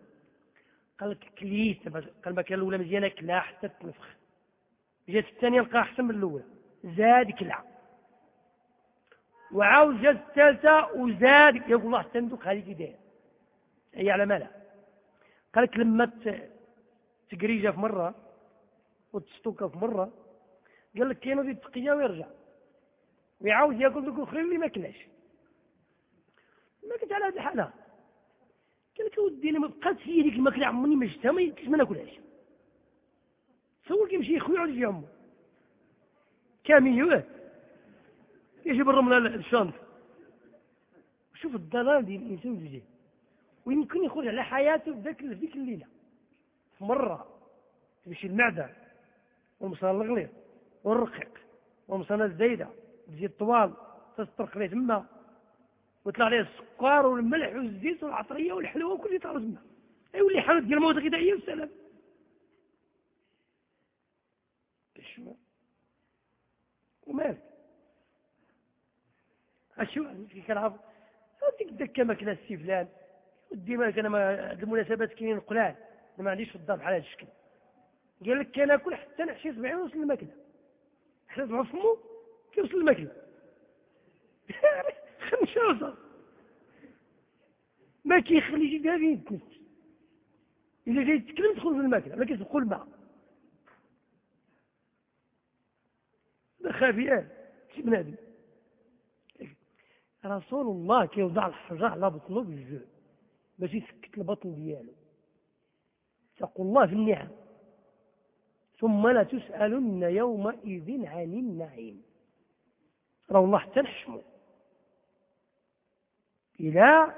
قال لك كليت قال ما كان الأولى مزيانة كلا حتى تنفخ جات الثانية لقاها أحسن من الأولى. زاد كلا وعاود جات الثالثة وزاد. يقول الله حتى ندوق هذه كي هي على مالها. قال لك لما تقريجة في مرة وتستوكا في مرة قال لك كاين غادي التقية ويرجع. ويعاود ياكل دوك الأخرين اللي ما كلاش ما كنت على هذه الحالة. قال لك ودي أنا ما بقات هي ديك الماكلة عمرني ما شفتها ما يمكنش ما ناكلهاش. تصور كيمشي خويا يعود يجي عمو. كاميوات يجيب الرملة الشنط. شوف الضلال ديال الإنسان الجديد ويمكن يخرج على حياته ذاك ذيك الليلة. في مرة. تمشي المعدة. والمصانع الغليظ والرقيق والمصانع الزايده تزيد طوال. تسترق ليه تما. ويطلع عليه السكر والملح والزيت والعطريه والحلوه وكل شيء يطلع تما يولي حالة ديال المواد الغذائيه والسلام ومالك؟ أشو؟ كنعرف ديك الدكه ما كلا السي فلان. ودي مالك أنا ما المناسبات كاينين قلال. ما عنديش في الدار بحال هذا الشكل. قال لك كان اكل حتى نحشي صبعي ونوصل الماكلة. حتى صبعو فمو كيوصل الماكلة. خمسة ما كيخليش فين يتنفس. إذا جاي يتكلم تدخل في الماكلة ما كيسبقوا الماء ده خافيان شي بنادم. رسول الله كيوضع الحجر على بطنه بالجوع باش يسكت البطن ديالو. اتقوا الله في النعم. ثم لا تسألن يومئذ عن النعيم. راه الله حتى نحشمو إلا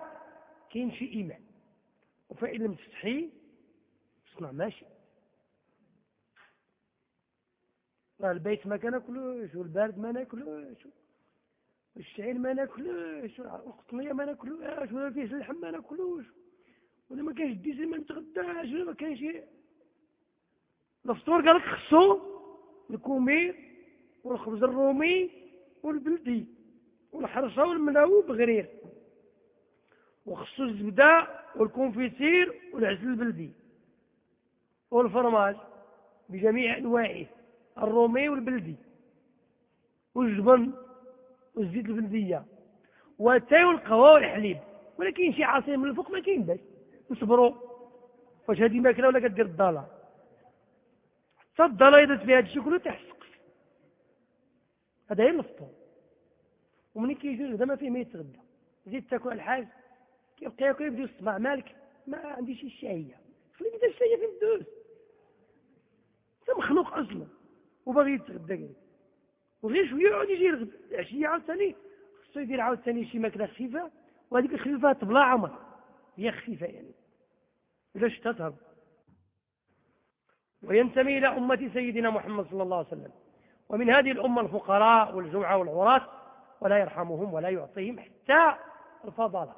كاين شي إيمان. وفإن لم تستحي اصنع ماشي راه البيت ما كناكلوش والبارد ما ناكلوش والشعير ما ناكلوش والقطنية ما ناكلوش ولا فيه اللحم ما ناكلوش ولا ما كاينش ال dessert ما نتغداش ولا ما كاينش الفطور قال لك خصو الكومير والخبز الرومي والبلدي والحرشة والملاوي بغرير وخصو الزبدة وال confiture والعسل البلدي والفرماج بجميع أنواعه الرومي والبلدي والجبن والزيت البلدية والتاي والقهوة والحليب. ولكن شي عصير من الفوق ما كاين باش نصبروا. واش هذه ماكلة ولا كدير الضالة؟ حتى الضاله اذا فيها هذا الشيء كله تحسق هذا هي الفطور ومنين كيجي الغدا ما فيه ما يتغدى زيد تاكل الحاج كيبقى ياكل يبدا يصبع مالك ما عنديش الشهيه خلي بدا الشهيه في الدوز انت مخلوق أصلا وباغي يتغدى كاع وغير شوية يعود يجي الغد العشيه عاوتاني خصو يدير عاوتاني شي ماكله خفيفه وهذيك الخفيفه تبلا عمر. هي خفيفه يعني اذا شتا تهرب وينتمي إلى أمة سيدنا محمد صلى الله عليه وسلم. ومن هذه الأمة الفقراء والجوعى والعراة ولا يرحمهم ولا يعطيهم حتى الفضلات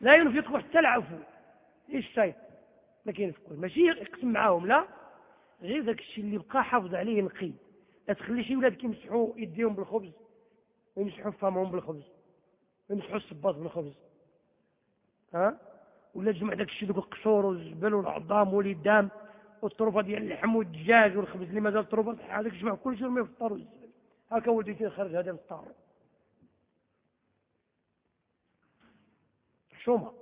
لا ينفقوا حتى العفو. إيش شايف؟ ما كينفقوش ماشي يقسم معاهم لا. غير ذاك الشيء اللي بقى حافظ عليه نقي لا تخلي شي ولاد كيمسحوا يديهم بالخبز ويمسحوا فمهم بالخبز ويمسحوا الصباط بالخبز. ها؟ ولا تجمع داك الشيء دوك القشور والزبل والعظام واليدام والطروفه ديال اللحم والدجاج والخبز اللي مازال طروفه هذاك تجمع كل شيء رميه في الطار والزبل. هكا ولدي خرج هذا من الطار؟ حشومه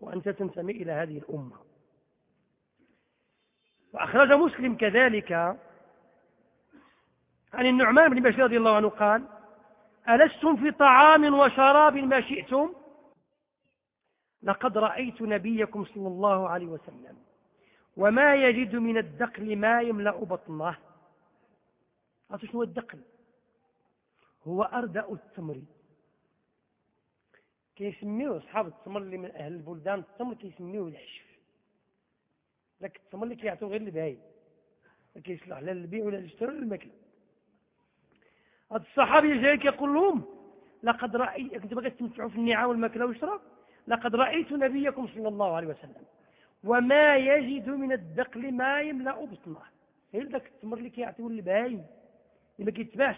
وأنت تنتمي إلى هذه الأمة. وأخرج مسلم كذلك عن النعمان بن بشير رضي الله عنه قال ألستم في طعام وشراب ما شئتم؟ لقد رأيت نبيكم صلى الله عليه وسلم. وما يجد من الدقل ما يملأ بطنه. عرفتوا شنو الدقل هو أردأ التمر. كيسميوه أصحاب التمر اللي من أهل البلدان التمر كيسميوه العشف. لك التمر اللي كيعطيو غير البهايم ما كيصلح لا للبيع ولا للشراء ولا للماكله هاد الصحابي جاي كيقول لهم لقد رأيت كنت باغي تستمتعوا في النعام والماكلة والشراب. لقد رأيت نبيكم صلى الله عليه وسلم. وما يجد من الدقل ما يملأ بطنه. غير ذاك التمر اللي كيعطيو للبهايم اللي ما كيتباعش.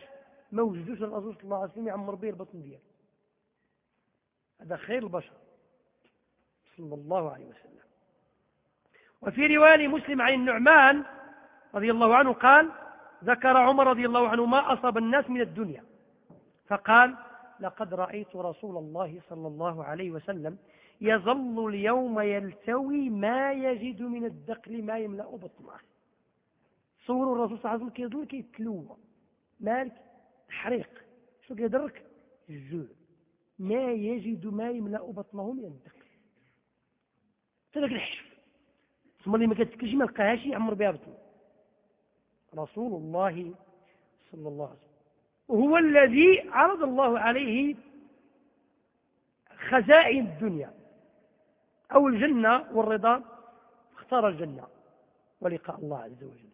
ما وجدوش الرسول صلى الله عليه وسلم يعمر به البطن ديالو. هذا خير البشر. صلى الله عليه وسلم. وفي رواية مسلم عن النعمان رضي الله عنه قال ذكر عمر رضي الله عنه ما أصاب الناس من الدنيا. فقال لقد رأيت رسول الله صلى الله عليه وسلم يظل اليوم يلتوي ما يجد من الدقل ما يملأ بطنه. صوروا الرسول صلى الله عليه وسلم كيظل كيتلوى مالك؟ حريق. شو كيدرك؟ الجوع ما يجد ما يملأ بطنه من الدقل. تلك الحشف. ثم اللي ما كتكلش ما لقاهاش يعمر بها بطنه. رسول الله صلى الله عليه وسلم. وهو الذي عرض الله عليه خزائن الدنيا أو الجنة والرضا اختار الجنة ولقاء الله عز وجل.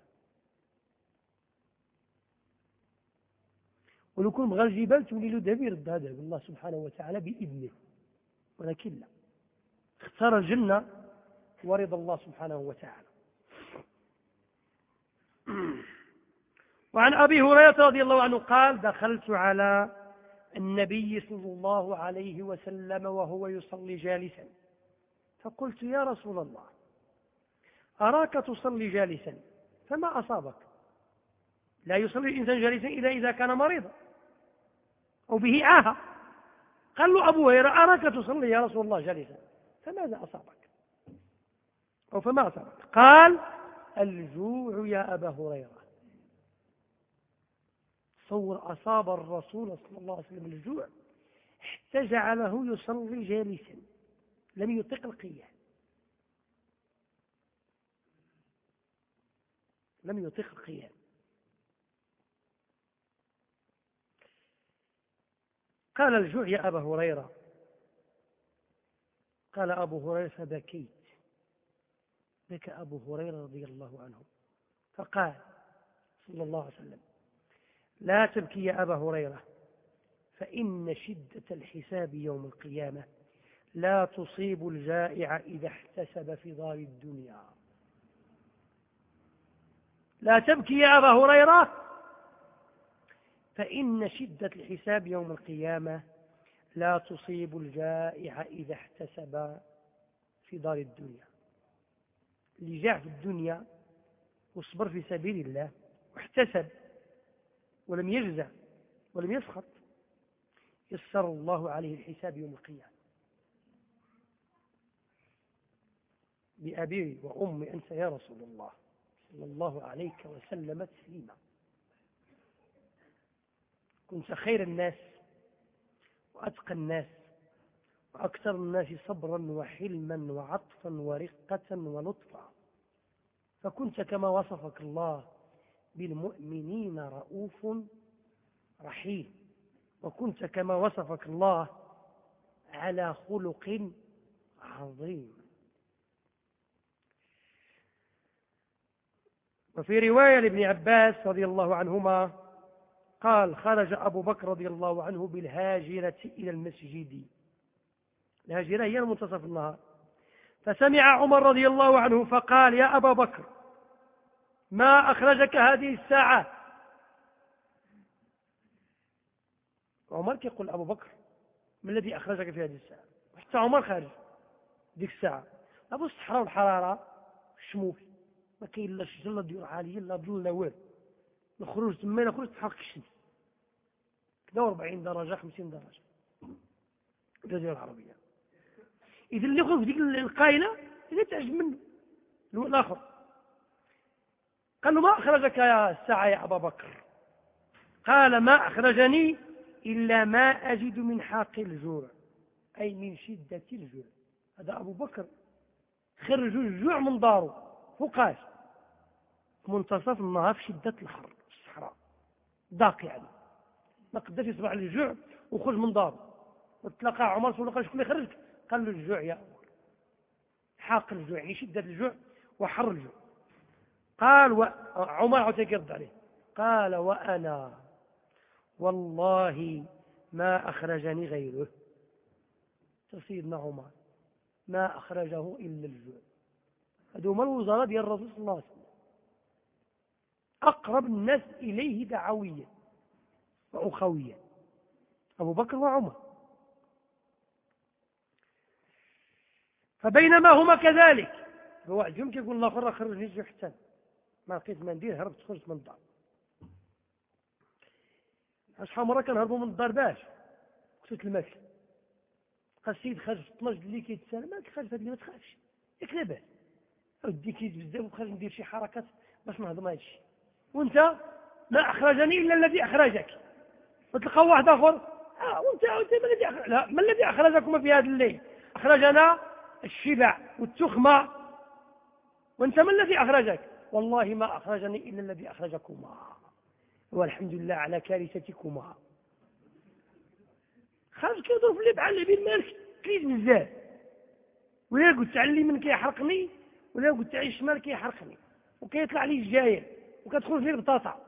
ولو كون بغى الجبال تولي له ذهب يرد هذا الله سبحانه وتعالى بإذنه ولكن لا. اختار الجنة ورضا الله سبحانه وتعالى. وعن أبي هريرة رضي الله عنه قال دخلت على النبي صلى الله عليه وسلم وهو يصلي جالسا. فقلت يا رسول الله أراك تصلي جالسا؟ فما أصابك؟ لا يصلي الإنسان جالسا إلا إذا كان مريضا. أو به عاهة قال له أبو هريرة أراك تصلي يا رسول الله جالسا؟ فماذا أصابك؟ أو فما أصابك؟ قال الجوع يا أبا هريرة. تصور أصاب الرسول صلى الله عليه وسلم الجوع حتى جعله يصلي جالسا لم يطق القيام لم يطق القيام قال الجوع يا أبا هريرة. قال أبو هريرة فبكيت. بكى أبو هريرة رضي الله عنه. فقال صلى الله عليه وسلم لا تبكي يا أبا هريرة. فإن شدة الحساب يوم القيامة لا تصيب الجائع إذا احتسب في دار الدنيا. لا تبكي يا أبا هريرة. فإن شدة الحساب يوم القيامة لا تصيب الجائع إذا احتسب في دار الدنيا. اللي جاع في الدنيا وصبر في سبيل الله واحتسب. ولم يجزع ولم يسخط يسر الله عليه الحساب يوم القيامة. بأبي وأمي أنت يا رسول الله صلى الله عليك وسلم تسليما. كنت خير الناس وأتقى الناس وأكثر الناس صبرا وحلما وعطفا ورقة ولطفا. فكنت كما وصفك الله بالمؤمنين رؤوف رحيم. وكنت كما وصفك الله على خلق عظيم. وفي رواية لابن عباس رضي الله عنهما قال خرج أبو بكر رضي الله عنه بالهاجرة إلى المسجد. الهاجرة هي منتصف النهار. فسمع عمر رضي الله عنه فقال يا أبا بكر ما أخرجك هذه الساعة؟ عمر يقول أبو بكر ما الذي أخرجك في هذه الساعة؟ حتى عمر خارج ديك الساعة. أبو الصحراء والحرارة الشموس ما كاين لا شجر لا ديور عالية لا ظل لا والو. نخرج تما نخرج تحرق الشمس. كذا 40 درجة 50 درجة. الجزيرة العربية. إذا اللي يخرج في ديك القايلة إذا تعجب منه. الآخر. قال له ما أخرجك يا الساعة يا أبا بكر؟ قال ما أخرجني إلا ما أجد من حاق الجوع أي من شدة الجوع. هذا أبو بكر خرج الجوع من داره فوقاش منتصف النهار في شدة الحر الصحراء. ضاق يعني. ما قدرش يصبح الجوع وخرج من داره. وتلاقى عمر سولو قال شكون اللي خرجك؟ قال له الجوع يا أمر حاق الجوع يعني شدة الجوع وحر الجوع. قال و... عمر عاود يرد عليه. قال وأنا والله ما أخرجني غيره. سيدنا عمر ما أخرجه إلا الجوع. هذو هما الوزراء ديال الرسول صلى الله عليه وسلم. أقرب الناس إليه دعويا وأخويا أبو بكر وعمر. فبينما هما كذلك واحد يوم كيقول الله فرا خرجني الجوع حتى ما لقيت ما ندير هربت خرجت من الدار. شحال مرة كنهربوا من الدار باش؟ كنت الماكل بقى السيد خارج في 12 اللي كيتسالى مالك خارج هذه ما تخافش ياك لاباس أودي كيز بزاف وخارج ندير شي حركات باش نهضم هذا الشيء وأنت ما أخرجني إلا الذي أخرجك. وتلقى واحد آخر؟ آه وأنت وانت ما الذي أخرج... لا ما الذي أخرجكم في هذا الليل؟ أخرجنا الشبع والتخمة. وأنت ما الذي أخرجك؟ والله ما أخرجني إلا الذي أخرجكما. والحمد لله على كارثتكما. خرج كيضرب في اللي بحال بين مالك كيز بزاف. ولا قلت على اليمين كيحرقني ولا قلت على الشمال كيحرقني. وكيطلع لي الجايه وكتخرج لي البطاطا.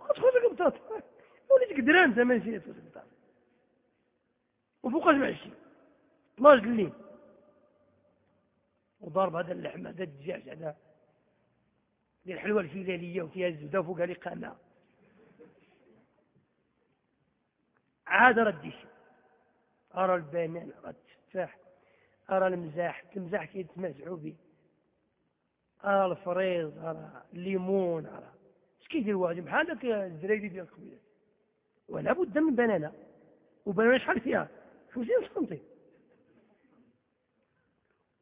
وكتخرج لي البطاطا. وليت قدران زمان شي البطاطا. وفوقاش معشي 12 الليل. وضرب هذا اللحم هذا الدجاج هذا ديال الحلوى الفلاليه وفيها الزبدة وفوقها لقامه عاد رديش أرى البنان أرى التفاح أرى المزاح. المزاح كيتمازعوا به. أرى الفريز أرى الليمون أرى. اش كيدير واحد بحال داك الزرايدي ديال القبيلات ولا بد من بنانه وبنانه شحال فيها؟ 50 سنتي.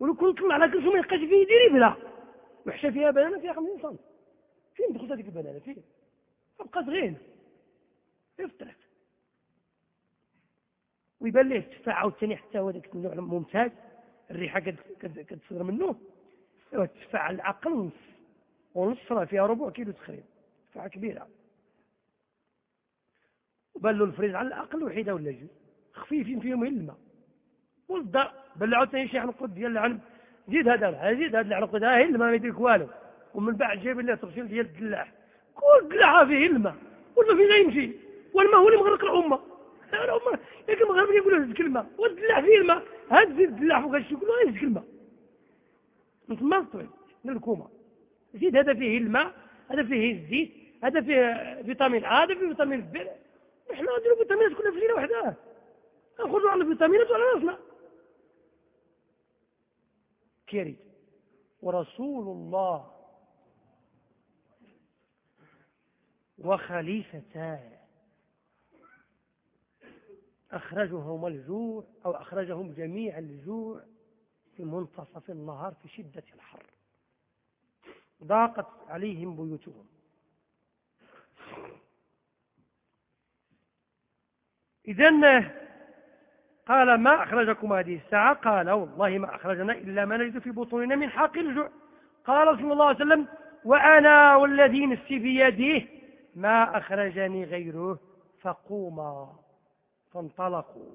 ولو كنت طلع على كلشي ما يبقاش فيه يدير بلا. وحشه فيها بنانه فيها 50 سنتي فين دخلت هذيك البنانه فين؟ بقات غير في الطريق ويبان ليه التفاح عاوتاني حتى هو ذاك النوع ممتاز الريحة كتصدر منه. التفاح على الاقل نص ونص راه فيها ربع كيلو تقريبا. تفاحه كبيره وبان له الفريز على الأقل وحيدة ولا جوج. خفيفين فيهم غير الماء. والدار بان عاوتاني شي عنقود ديال العنب. زيد هذا زيد هذا العنقود ها الماء ما يديرك والو. ومن بعد جايب له تغسيل ديال الدلاح. كل الدلاح فيه الماء ولا فين يمشي والماء هو اللي مغرق الأمة. لكن المغرب يقولوا هز كلمة والدلاع فيه الماء. هز الدلاع فوق الشيء يقولوا هز من تما طويل من الكومة. زيد هذا فيه الماء هذا فيه الزيت هذا فيه فيتامين آ هذا فيه فيتامين ب. إحنا نديروا فيتامينات كلها في ليله واحدة نخرجوا على الفيتامينات وعلى رأسنا. كريم ورسول الله وخليفتاه أخرجهم الجوع أو أخرجهم جميع الجوع في منتصف النهار في شدة الحر. ضاقت عليهم بيوتهم. إذا قال ما أخرجكم هذه الساعة؟ قال والله ما أخرجنا إلا ما نجد في بطوننا من حق الجوع. قال صلى الله عليه وسلم وأنا والذي نفسي بيده ما أخرجني غيره فقوما فانطلقوا.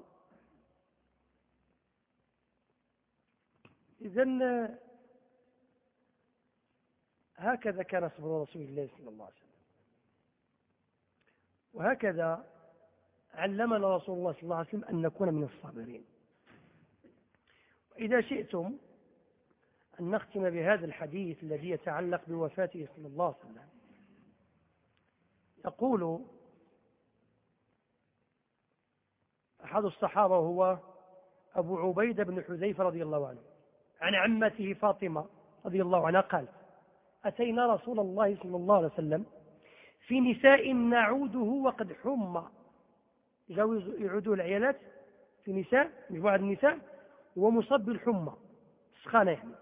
إذا هكذا كان صبر رسول الله صلى الله عليه وسلم. وهكذا علمنا رسول الله صلى الله عليه وسلم أن نكون من الصابرين. وإذا شئتم أن نختم بهذا الحديث الذي يتعلق بوفاته صلى الله عليه وسلم. يقول أحد الصحابة هو أبو عبيدة بن حذيفة رضي الله عنه عن عمته فاطمة رضي الله عنها قال أتينا رسول الله صلى الله عليه وسلم في نساء نعوده وقد حمى يجاوز يعودوا العيالات في نساء مجموعة النساء ومصب الحمى. سخانة يعني.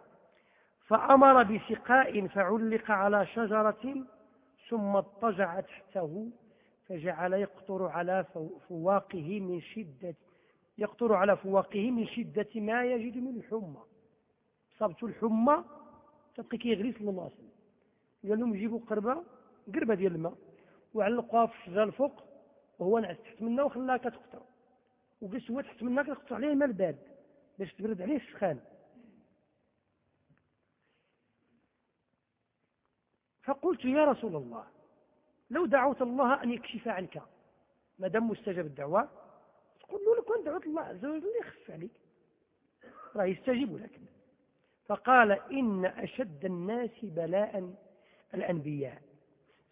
فأمر بسقاء فعلق على شجرة ثم اضطجع تحته فجعل يقطر على فواقه من شدة يقطر على فواقه من شدة ما يجد من الحمى. صابته الحمى تبقي كيغلي صلى قال لهم جيبوا قربة قربة ديال الماء وعلقوها في الشجرة الفوق وهو نعس. تحت منها وخلاها كتقطر وجلس هو تحت منها كتقطر عليه الماء البارد باش تبرد عليه السخان. فقلت يا رسول الله لو دعوت الله أن يكشف عنك ما دام مستجاب الدعوة تقول له لو دعوت الله عز وجل؟ يخف عليك. راه يستجيب لك. فقال إن أشد الناس بلاء الأنبياء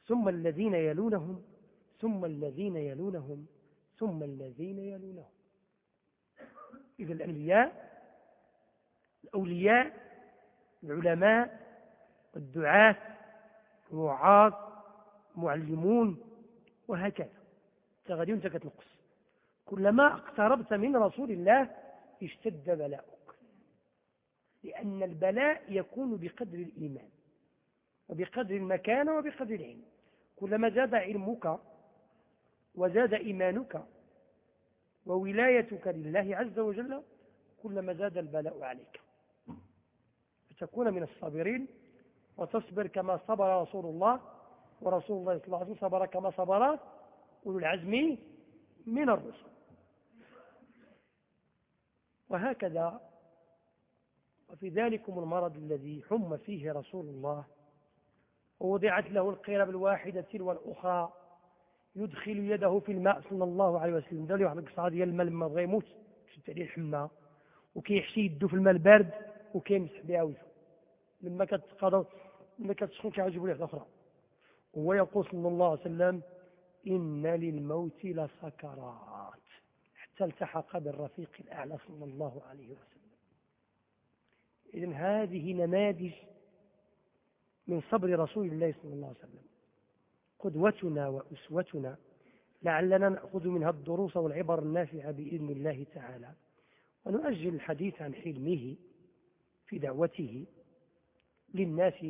ثم الذين يلونهم ثم الذين يلونهم ثم الذين يلونهم. إذا الأنبياء الأولياء العلماء الدعاة الوعاظ معلمون وهكذا. غادي وانت كتنقص. كلما اقتربت من رسول الله اشتد بلاؤك. لأن البلاء يكون بقدر الإيمان وبقدر المكانة وبقدر العلم. كلما زاد علمك وزاد إيمانك وولايتك لله عز وجل كلما زاد البلاء عليك. فتكون من الصابرين وتصبر كما صبر رسول الله ورسول الله صلى الله عليه وسلم صبر كما صبر أولو العزم من الرسل. وهكذا وفي ذلكم المرض الذي حم فيه رسول الله ووضعت له القرب الواحدة تلو الأخرى يدخل يده في الماء صلى الله عليه وسلم. دار واحد القصعة ديال الماء لما بغى يموت شد عليه الحمى وكيحشي يده في الماء البارد وكيمسح بها وجهه. لما كتقضى لما كتسخن كيعجبوا ليه الاخرى هو يقول صلى الله عليه وسلم إن للموت لسكرات. حتى التحق بالرفيق الأعلى صلى الله عليه وسلم. إذن هذه نماذج من صبر رسول الله صلى الله عليه وسلم. قدوتنا وأسوتنا لعلنا نأخذ منها الدروس والعبر النافعة بإذن الله تعالى. ونؤجل الحديث عن حلمه في دعوته للناس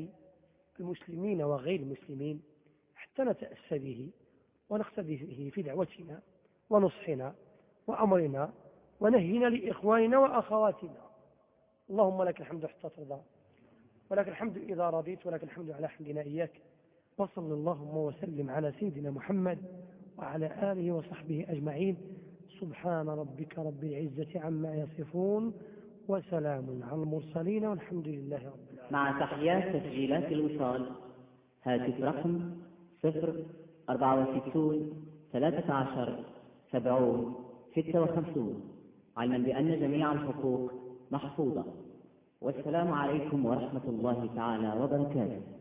المسلمين وغير المسلمين حتى نتأسى به ونقتدي به في دعوتنا ونصحنا وأمرنا ونهينا لإخواننا وأخواتنا. اللهم لك الحمد حتى ترضى ولك الحمد إذا رضيت ولك الحمد على حمدنا إياك. وصل اللهم وسلم على سيدنا محمد وعلى آله وصحبه أجمعين. سبحان ربك رب العزة عما يصفون وسلام على المرسلين والحمد لله رب العالمين. مع تحيات تسجيلات الوصال. هاتف رقم صفر أربعة وستون ثلاثة عشر سبعون ستة وخمسون. علما بأن جميع الحقوق محفوظة. والسلام عليكم ورحمة الله تعالى وبركاته.